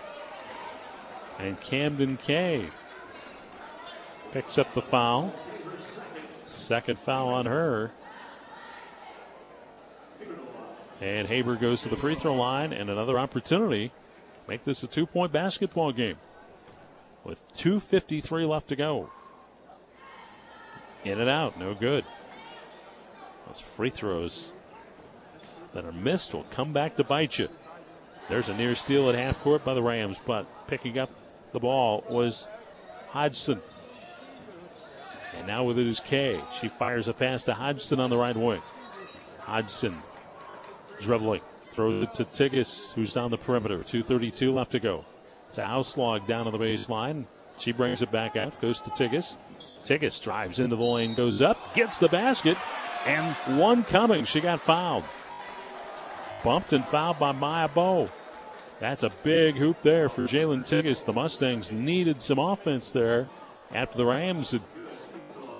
Speaker 3: And Camden Kay picks up the foul. Second foul on her. And Haber goes to the free throw line and another opportunity. Make this a two point basketball game with 2.53 left to go. In and out, no good. Those free throws that are missed will come back to bite you. There's a near steal at half court by the Rams, but picking up the ball was Hodgson. And now with it is Kay. She fires a pass to Hodgson on the right wing. Hodgson dribbling. Throws it to Tigges, who's on the perimeter. 2.32 left to go. To Houselog down on the baseline. She brings it back out. Goes to Tigges. Tigges drives into the lane, goes up, gets the basket, and one coming. She got fouled. Bumped and fouled by Maya Bow. That's a big hoop there for Jalen Tigges. The Mustangs needed some offense there after the Rams had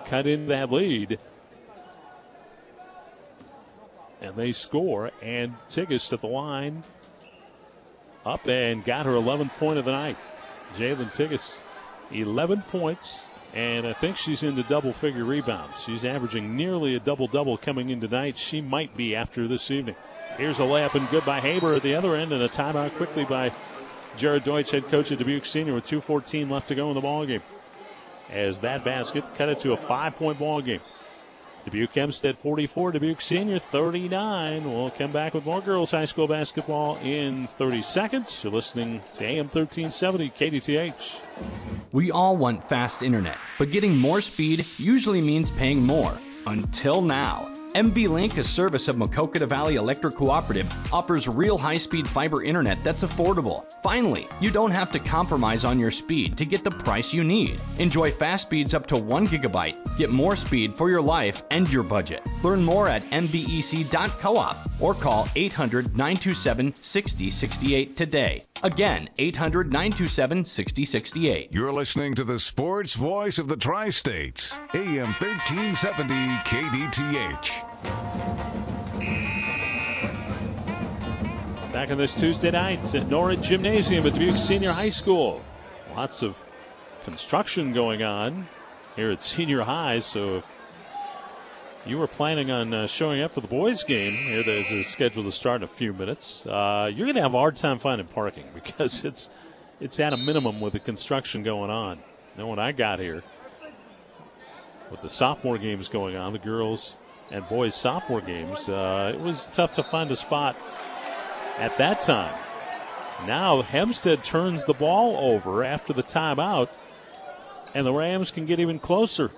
Speaker 3: cut in that lead. And they score, and Tigges to the line up and got her 11th point of the night. Jalen Tigges, 11 points, and I think she's into double figure rebounds. She's averaging nearly a double double coming in tonight. She might be after this evening. Here's a layup and good by Haber at the other end, and a timeout quickly by Jared Deutsch, head coach at Dubuque Senior, with 2:14 left to go in the ball game. As that basket cut it to a five-point ball game. Dubuque Hempstead 44, Dubuque Senior 39. We'll come back with more girls high school basketball in 30 seconds. You're listening to AM 1370 KDTH.
Speaker 5: We all want fast internet, but getting more speed usually means paying more. Until now. MV Link, a service of Maquoketa Valley Electric Cooperative, offers real high speed fiber internet that's affordable. Finally, you don't have to compromise on your speed to get the price you need. Enjoy fast speeds up to 1 gigabyte. Get more speed for your life and your budget. Learn more at mvec.coop or call 800 927 6068 today. Again, 800 927 6068.
Speaker 15: You're listening to the sports voice of the Tri States, AM 1370 KDTH.
Speaker 3: Back on this Tuesday night at Norridge Gymnasium at Dubuque Senior High School. Lots of construction going on here at Senior High, so if you were planning on uh, showing up for the boys' game here that is scheduled to start in a few minutes, uh, you're going to have a hard time finding parking <laughs> because it's it's at a minimum with the construction going on. Now, when I got here, with the sophomore games going on, the girls and boys sophomore games, uh, it was tough to find a spot at that time. Now Hempstead turns the ball over after the timeout, and the Rams can get even closer.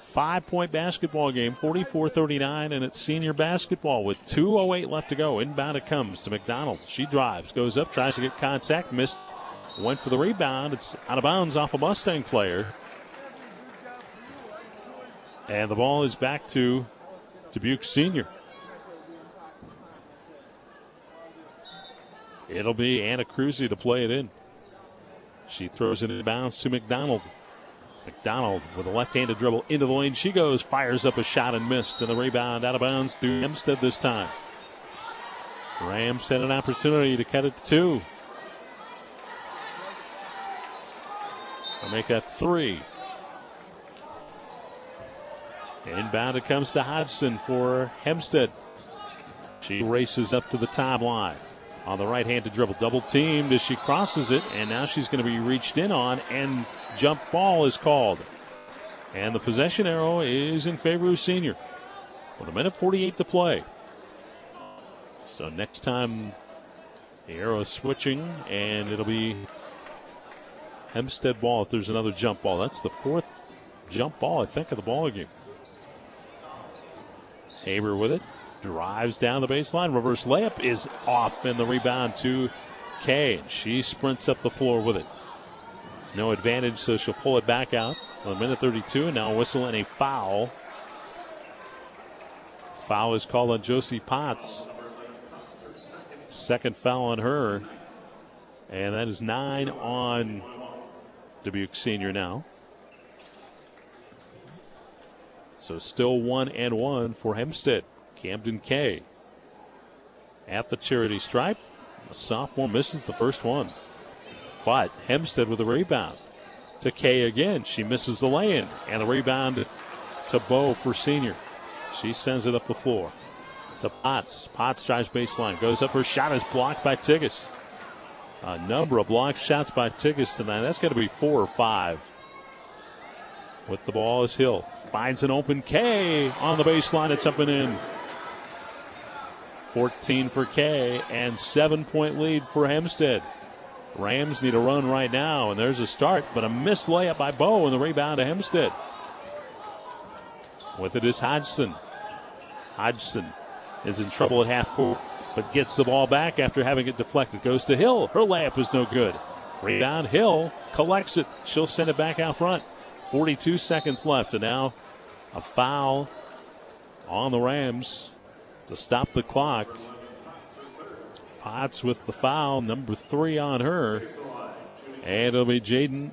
Speaker 3: Five point basketball game, 44 39, and it's senior basketball with 2.08 left to go. Inbound it comes to McDonald. She drives, goes up, tries to get contact, missed, went for the rebound. It's out of bounds off a Mustang player. And the ball is back to Dubuque Senior. It'll be Anna Cruzy to play it in. She throws it in bounds to McDonald. McDonald with a left-handed dribble into the lane. She goes, fires up a shot and missed, and the rebound out of bounds to Hempstead this time. Rams had an opportunity to cut it to two. They'll make that three. Inbound it comes to Hodgson for Hempstead. She races up to the timeline on the right handed dribble. Double teamed as she crosses it, and now she's going to be reached in on, and jump ball is called. And the possession arrow is in favor of senior. With a minute 48 to play. So next time The arrow is switching, and it'll be Hempstead ball if there's another jump ball. That's the fourth jump ball, I think, of the ball game. Haber with it. Drives down the baseline. Reverse layup is off, and the rebound to Kay. And she sprints up the floor with it. No advantage, so she'll pull it back out. A minute 32, and now whistle and a foul. Foul is called on Josie Potts. Second foul on her. And that is nine on Dubuque Senior now. So still one and one for Hempstead. Camden Kay at the charity stripe. The sophomore misses the first one. But Hempstead with a rebound to Kay again. She misses the lay-in. And the rebound to Bow for senior. She sends it up the floor to Potts. Potts drives baseline. Goes up. Her shot is blocked by Tigges. A number of blocked shots by Tigges tonight. That's going to be four or five. With the ball is Hill. Finds an open Kay on the baseline. It's up and in. 14 for Kay and seven point lead for Hempstead. Rams need a run right now, and there's a start, but a missed layup by Bow and the rebound to Hempstead. With it is Hodgson. Hodgson is in trouble at half court, but gets the ball back after having it deflected. Goes to Hill. Her layup is no good. Rebound. Hill collects it. She'll send it back out front. 42 seconds left, and now a foul on the Rams to stop the clock. Potts with the foul, number three on her. And it'll be Jaden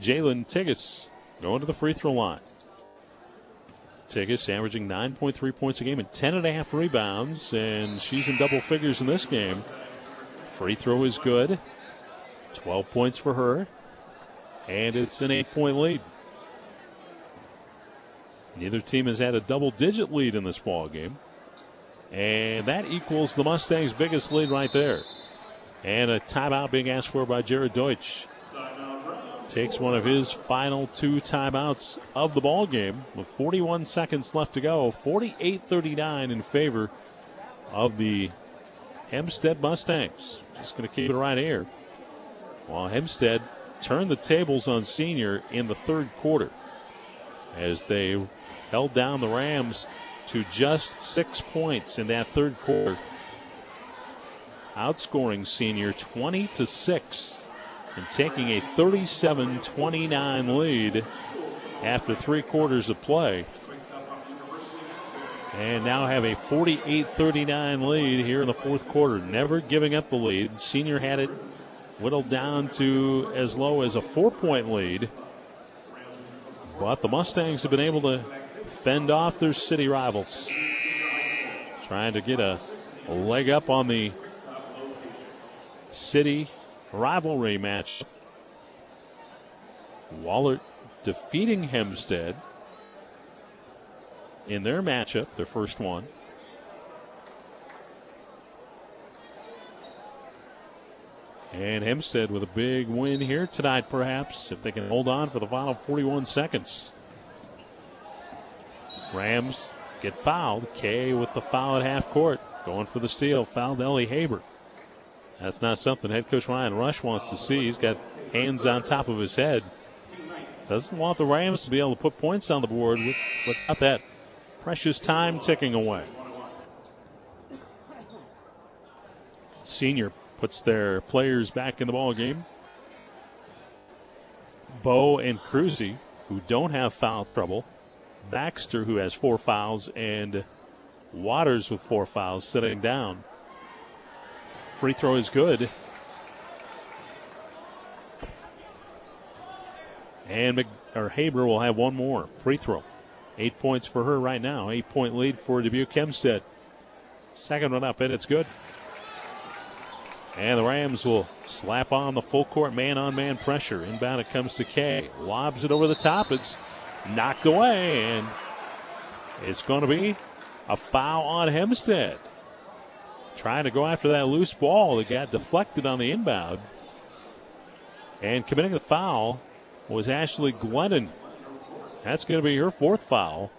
Speaker 3: Jalen Tigges going to the free throw line. Tigges averaging 9.3 points a game and 10.5 rebounds, and she's in double figures in this game. Free throw is good. 12 points for her, and it's an eight point lead. Neither team has had a double digit lead in this ball game. And that equals the Mustangs' biggest lead right there. And a timeout being asked for by Jared Deutsch. Takes one of his final two timeouts of the ball game with 41 seconds left to go. 48-39 in favor of the Hempstead Mustangs. Just going to keep it right here. While Hempstead turned the tables on Senior in the third quarter as they held down the Rams to just six points in that third quarter, outscoring Senior 20 to six and taking a 37-29 lead after three quarters of play. And now have a 48-39 lead here in the fourth quarter. Never giving up the lead. Senior had it whittled down to as low as a four-point lead. But the Mustangs have been able to fend off their city rivals. Trying to get a, leg up on the city rivalry match. Wahlert defeating Hempstead in their matchup, their first one. And Hempstead with a big win here tonight, perhaps, if they can hold on for the final 41 seconds. Rams get fouled. Kay with the foul at half court. Going for the steal. Fouled Ellie Haber. That's not something head coach Ryan Rush wants to see. He's got hands on top of his head. Doesn't want the Rams to be able to put points on the board with, without that precious time ticking away. Senior puts their players back in the ball game. Bow and Cruzy, who don't have foul trouble. Baxter, who has four fouls, and Waters with four fouls, sitting down. Free throw is good. And Mc, or Haber will have one more free throw. Eight points for her right now. Eight point lead for Dubuque Hempstead. Second one up, and it's good. And the Rams will slap on the full court man on man pressure. Inbound it comes to Kay. Lobs it over the top. It's knocked away, and it's going to be a foul on Hempstead. Trying to go after that loose ball that got deflected on the inbound. And committing the foul was Ashley Glennon. That's going to be her fourth foul.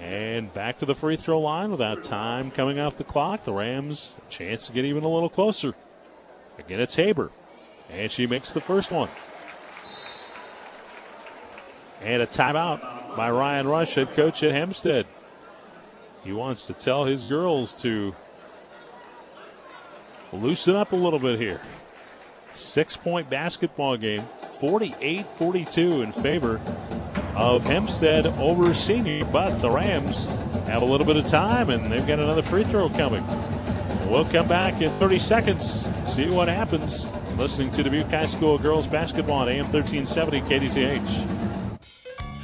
Speaker 3: And back to the free throw line without time coming off the clock. The Rams a chance to get even a little closer. Again, it's Haber. And she makes the first one. And a timeout by Ryan Rush, head coach at Hempstead. He wants to tell his girls to loosen up a little bit here. Six point basketball game, 48 42 in favor of Hempstead over Senior, but the Rams have a little bit of time and they've got another free throw coming. We'll come back in 30 seconds, and see what happens. Listening to Dubuque High School girls basketball on AM 1370 KDTH.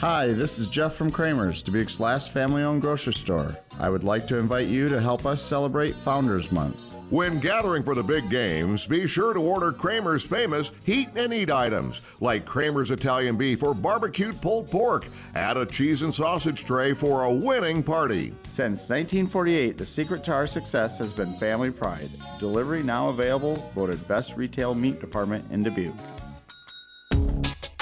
Speaker 46: Hi, this is Jeff from Kramer's, Dubuque's last family owned grocery store. I would like to invite you to help us celebrate Founders Month.
Speaker 41: When gathering for the big games, be sure to order Kramer's famous heat and eat items like Kramer's Italian beef or barbecued pulled pork. Add a cheese and sausage tray for a winning party.
Speaker 46: Since 1948, the secret to our success has been family pride. Delivery now available, voted best retail meat department in Dubuque.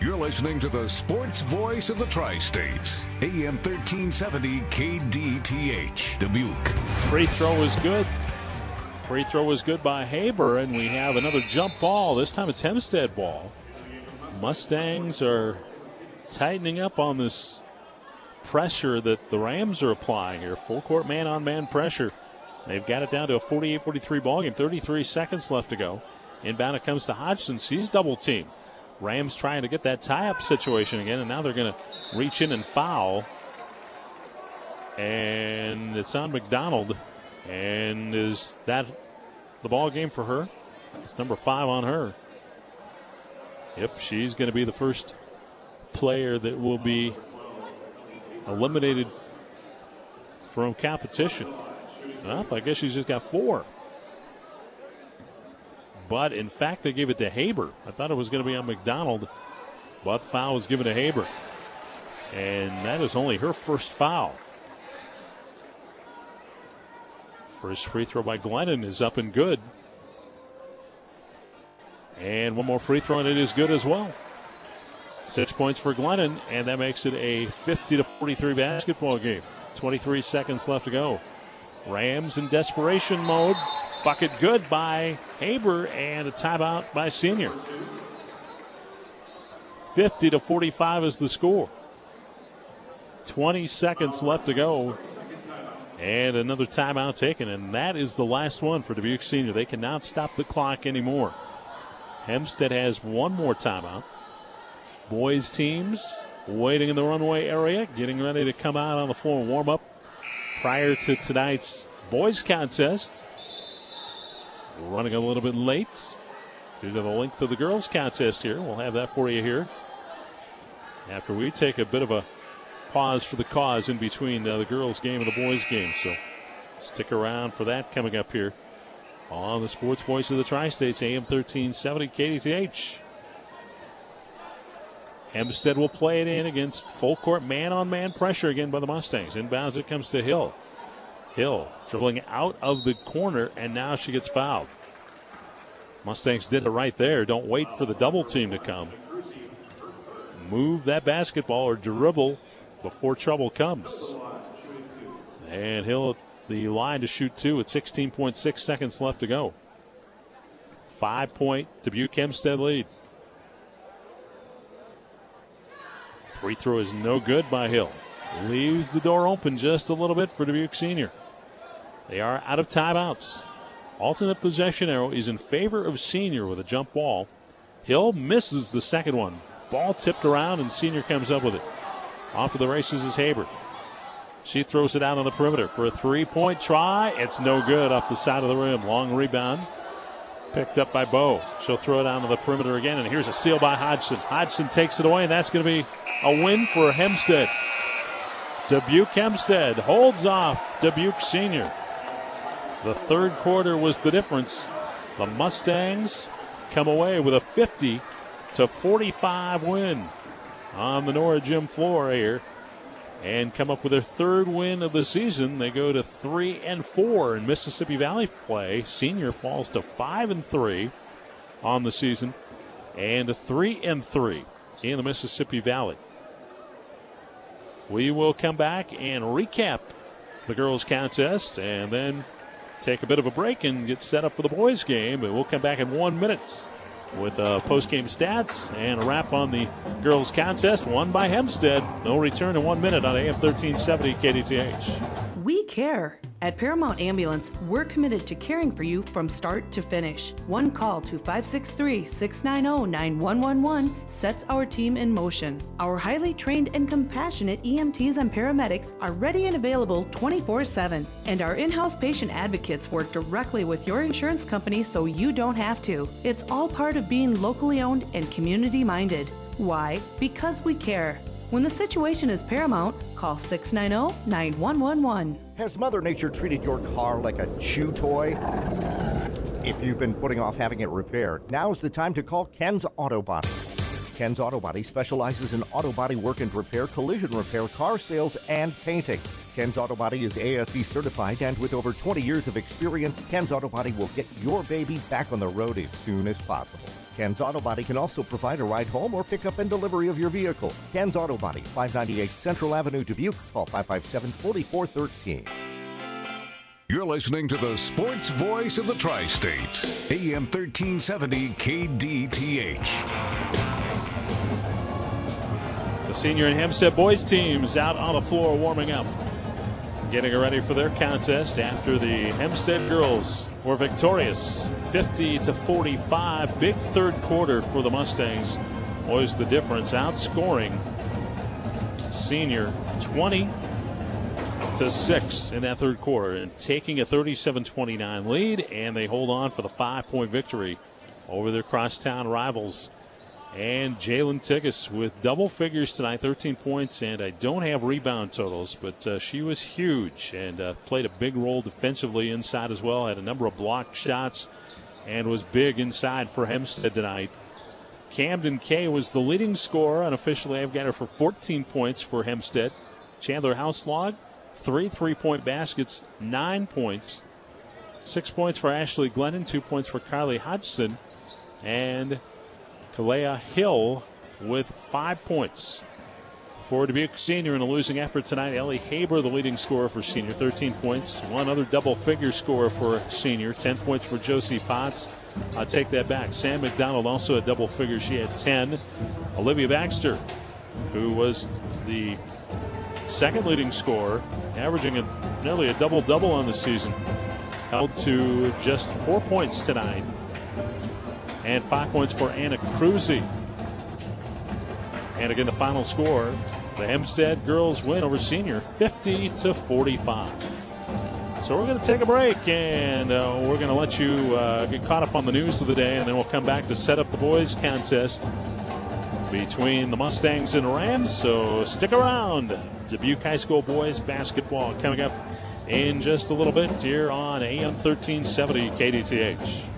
Speaker 15: You're listening to the sports voice of the Tri-States, AM 1370 KDTH, Dubuque.
Speaker 3: Free throw is good. Free throw was good by Haber, and we have another jump ball. This time it's Hempstead ball. Mustangs are tightening up on this pressure that the Rams are applying here. Full court man on man pressure. They've got it down to a 48 43 ball game. 33 seconds left to go. Inbound it comes to Hodgson. Sees double team. Rams trying to get that tie up situation again, and now they're going to reach in and foul. And it's on McDonald. And is that the ball game for her? It's number five on her. Yep, she's going to be the first player that will be eliminated from competition. Well, I guess she's just got four. But in fact, they gave it to Haber. I thought it was going to be on McDonald, but foul was given to Haber. And that is only her first foul. First free throw by Glennon is up and good. And one more free throw, and it is good as well. Six points for Glennon, and that makes it a 50 to 43 basketball game. 23 seconds left to go. Rams in desperation mode. Bucket good by Haber, and a timeout by Senior. 50 to 45 is the score. 20 seconds left to go. And another timeout taken, and that is the last one for Dubuque Senior. They cannot stop the clock anymore. Hempstead has one more timeout. Boys teams waiting in the runway area, getting ready to come out on the floor and warm up prior to tonight's boys contest. Running a little bit late due to the length of the girls contest here. We'll have that for you here after we take a bit of a pause for the cause in between uh, the girls' game and the boys' game. So stick around for that coming up here on the Sports Voice of the Tri-States, AM 1370 KDTH. Hempstead will play it in against full court man on man pressure again by the Mustangs. Inbounds it comes to Hill. Hill dribbling out of the corner, and now she gets fouled. Mustangs did it right there. Don't wait for the double team to come. Move that basketball or dribble before trouble comes. And Hill at the line to shoot two with 16.6 seconds left to go. Five point Dubuque Hempstead lead. Free throw is no good by Hill. Leaves the door open just a little bit for Dubuque Senior. They are out of timeouts. Alternate possession arrow is in favor of Senior with a jump ball. Hill misses the second one. Ball tipped around and Senior comes up with it. Off to the races is Haber. She throws it out on the perimeter for a three point try. It's no good off the side of the rim. Long rebound. Picked up by Bow. She'll throw it out on the perimeter again. And here's a steal by Hodgson. Hodgson takes it away, and that's going to be a win for Hempstead. Dubuque Hempstead holds off Dubuque Senior. The third quarter was the difference. The Mustangs come away with a 50 to 45 win on the Nora Gym floor here and come up with their third win of the season. They go to three and four in Mississippi Valley play. Senior falls to five and three on the season and a three and three in the Mississippi Valley. We will come back and recap the girls' contest and then take a bit of a break and get set up for the boys' game. And we'll come back in one minute with uh, post-game stats and a wrap on the girls' contest won by Hempstead. No return in one minute on AM 1370 KDTH.
Speaker 47: We care. At Paramount Ambulance, we're committed to caring for you from start to finish. One call to 563 690 9111 sets our team in motion. Our highly trained and compassionate EMTs and paramedics are ready and available 24 7. And our in house patient advocates work directly with your insurance company so you don't have to. It's all part of being locally owned and community minded. Why? Because we care. When the situation is paramount, call 690 9111.
Speaker 48: Has Mother Nature treated your car like a chew toy? If you've been putting off having it repaired, now's the time to call Ken's Auto Body. Ken's Auto Body specializes in auto body work and repair, collision repair, car sales, and painting. Ken's Auto Body is ASE certified, and with over 20 years of experience, Ken's Auto Body will get your baby back on the road as soon as possible. Ken's Auto Body can also provide a ride home or pickup and delivery of your vehicle. Ken's Auto Body, 598 Central Avenue, Dubuque. Call 557 4413.
Speaker 15: You're listening to the sports voice of the Tri States, AM 1370 KDTH.
Speaker 3: Senior and Hempstead boys teams out on the floor warming up, getting ready for their contest after the Hempstead girls were victorious 50 to 45. Big third quarter for the Mustangs was the difference, outscoring senior 20 to 6 in that third quarter and taking a 37-29 lead and they hold on for the five-point victory over their crosstown rivals. And Jalen Tigges with double figures tonight, 13 points, and I don't have rebound totals, but uh, she was huge and uh, played a big role defensively inside as well. Had a number of blocked shots and was big inside for Hempstead tonight. Camden Kay was the leading scorer unofficially. I've got her for 14 points for Hempstead. Chandler Houselog, three three-point baskets, nine points. Six points for Ashley Glennon, two points for Carly Hodgson, and Kalea Hill with five points. For Dubuque Senior in a losing effort tonight, Ellie Haber, the leading scorer for Senior, 13 points. One other double figure scorer for Senior, 10 points for Josie Potts. I take that back. Sam McDonald also a double figure. She had 10. Olivia Baxter, who was the second leading scorer, averaging a, nearly a double double on the season, held to just four points tonight. And five points for Anna Cruzy. And again, the final score the Hempstead girls win over senior 50 to 45. So we're going to take a break and uh, we're going to let you uh, get caught up on the news of the day, and then we'll come back to set up the boys' contest between the Mustangs and Rams. So stick around. Dubuque High School boys basketball coming up in just a little bit here on AM 1370 KDTH.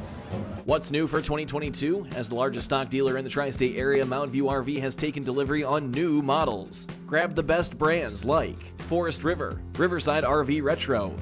Speaker 49: What's new for 2022? As the largest stock dealer in the tri state area, Mountain View RV has taken delivery on new models. Grab the best brands like Forest River, Riverside RV Retro,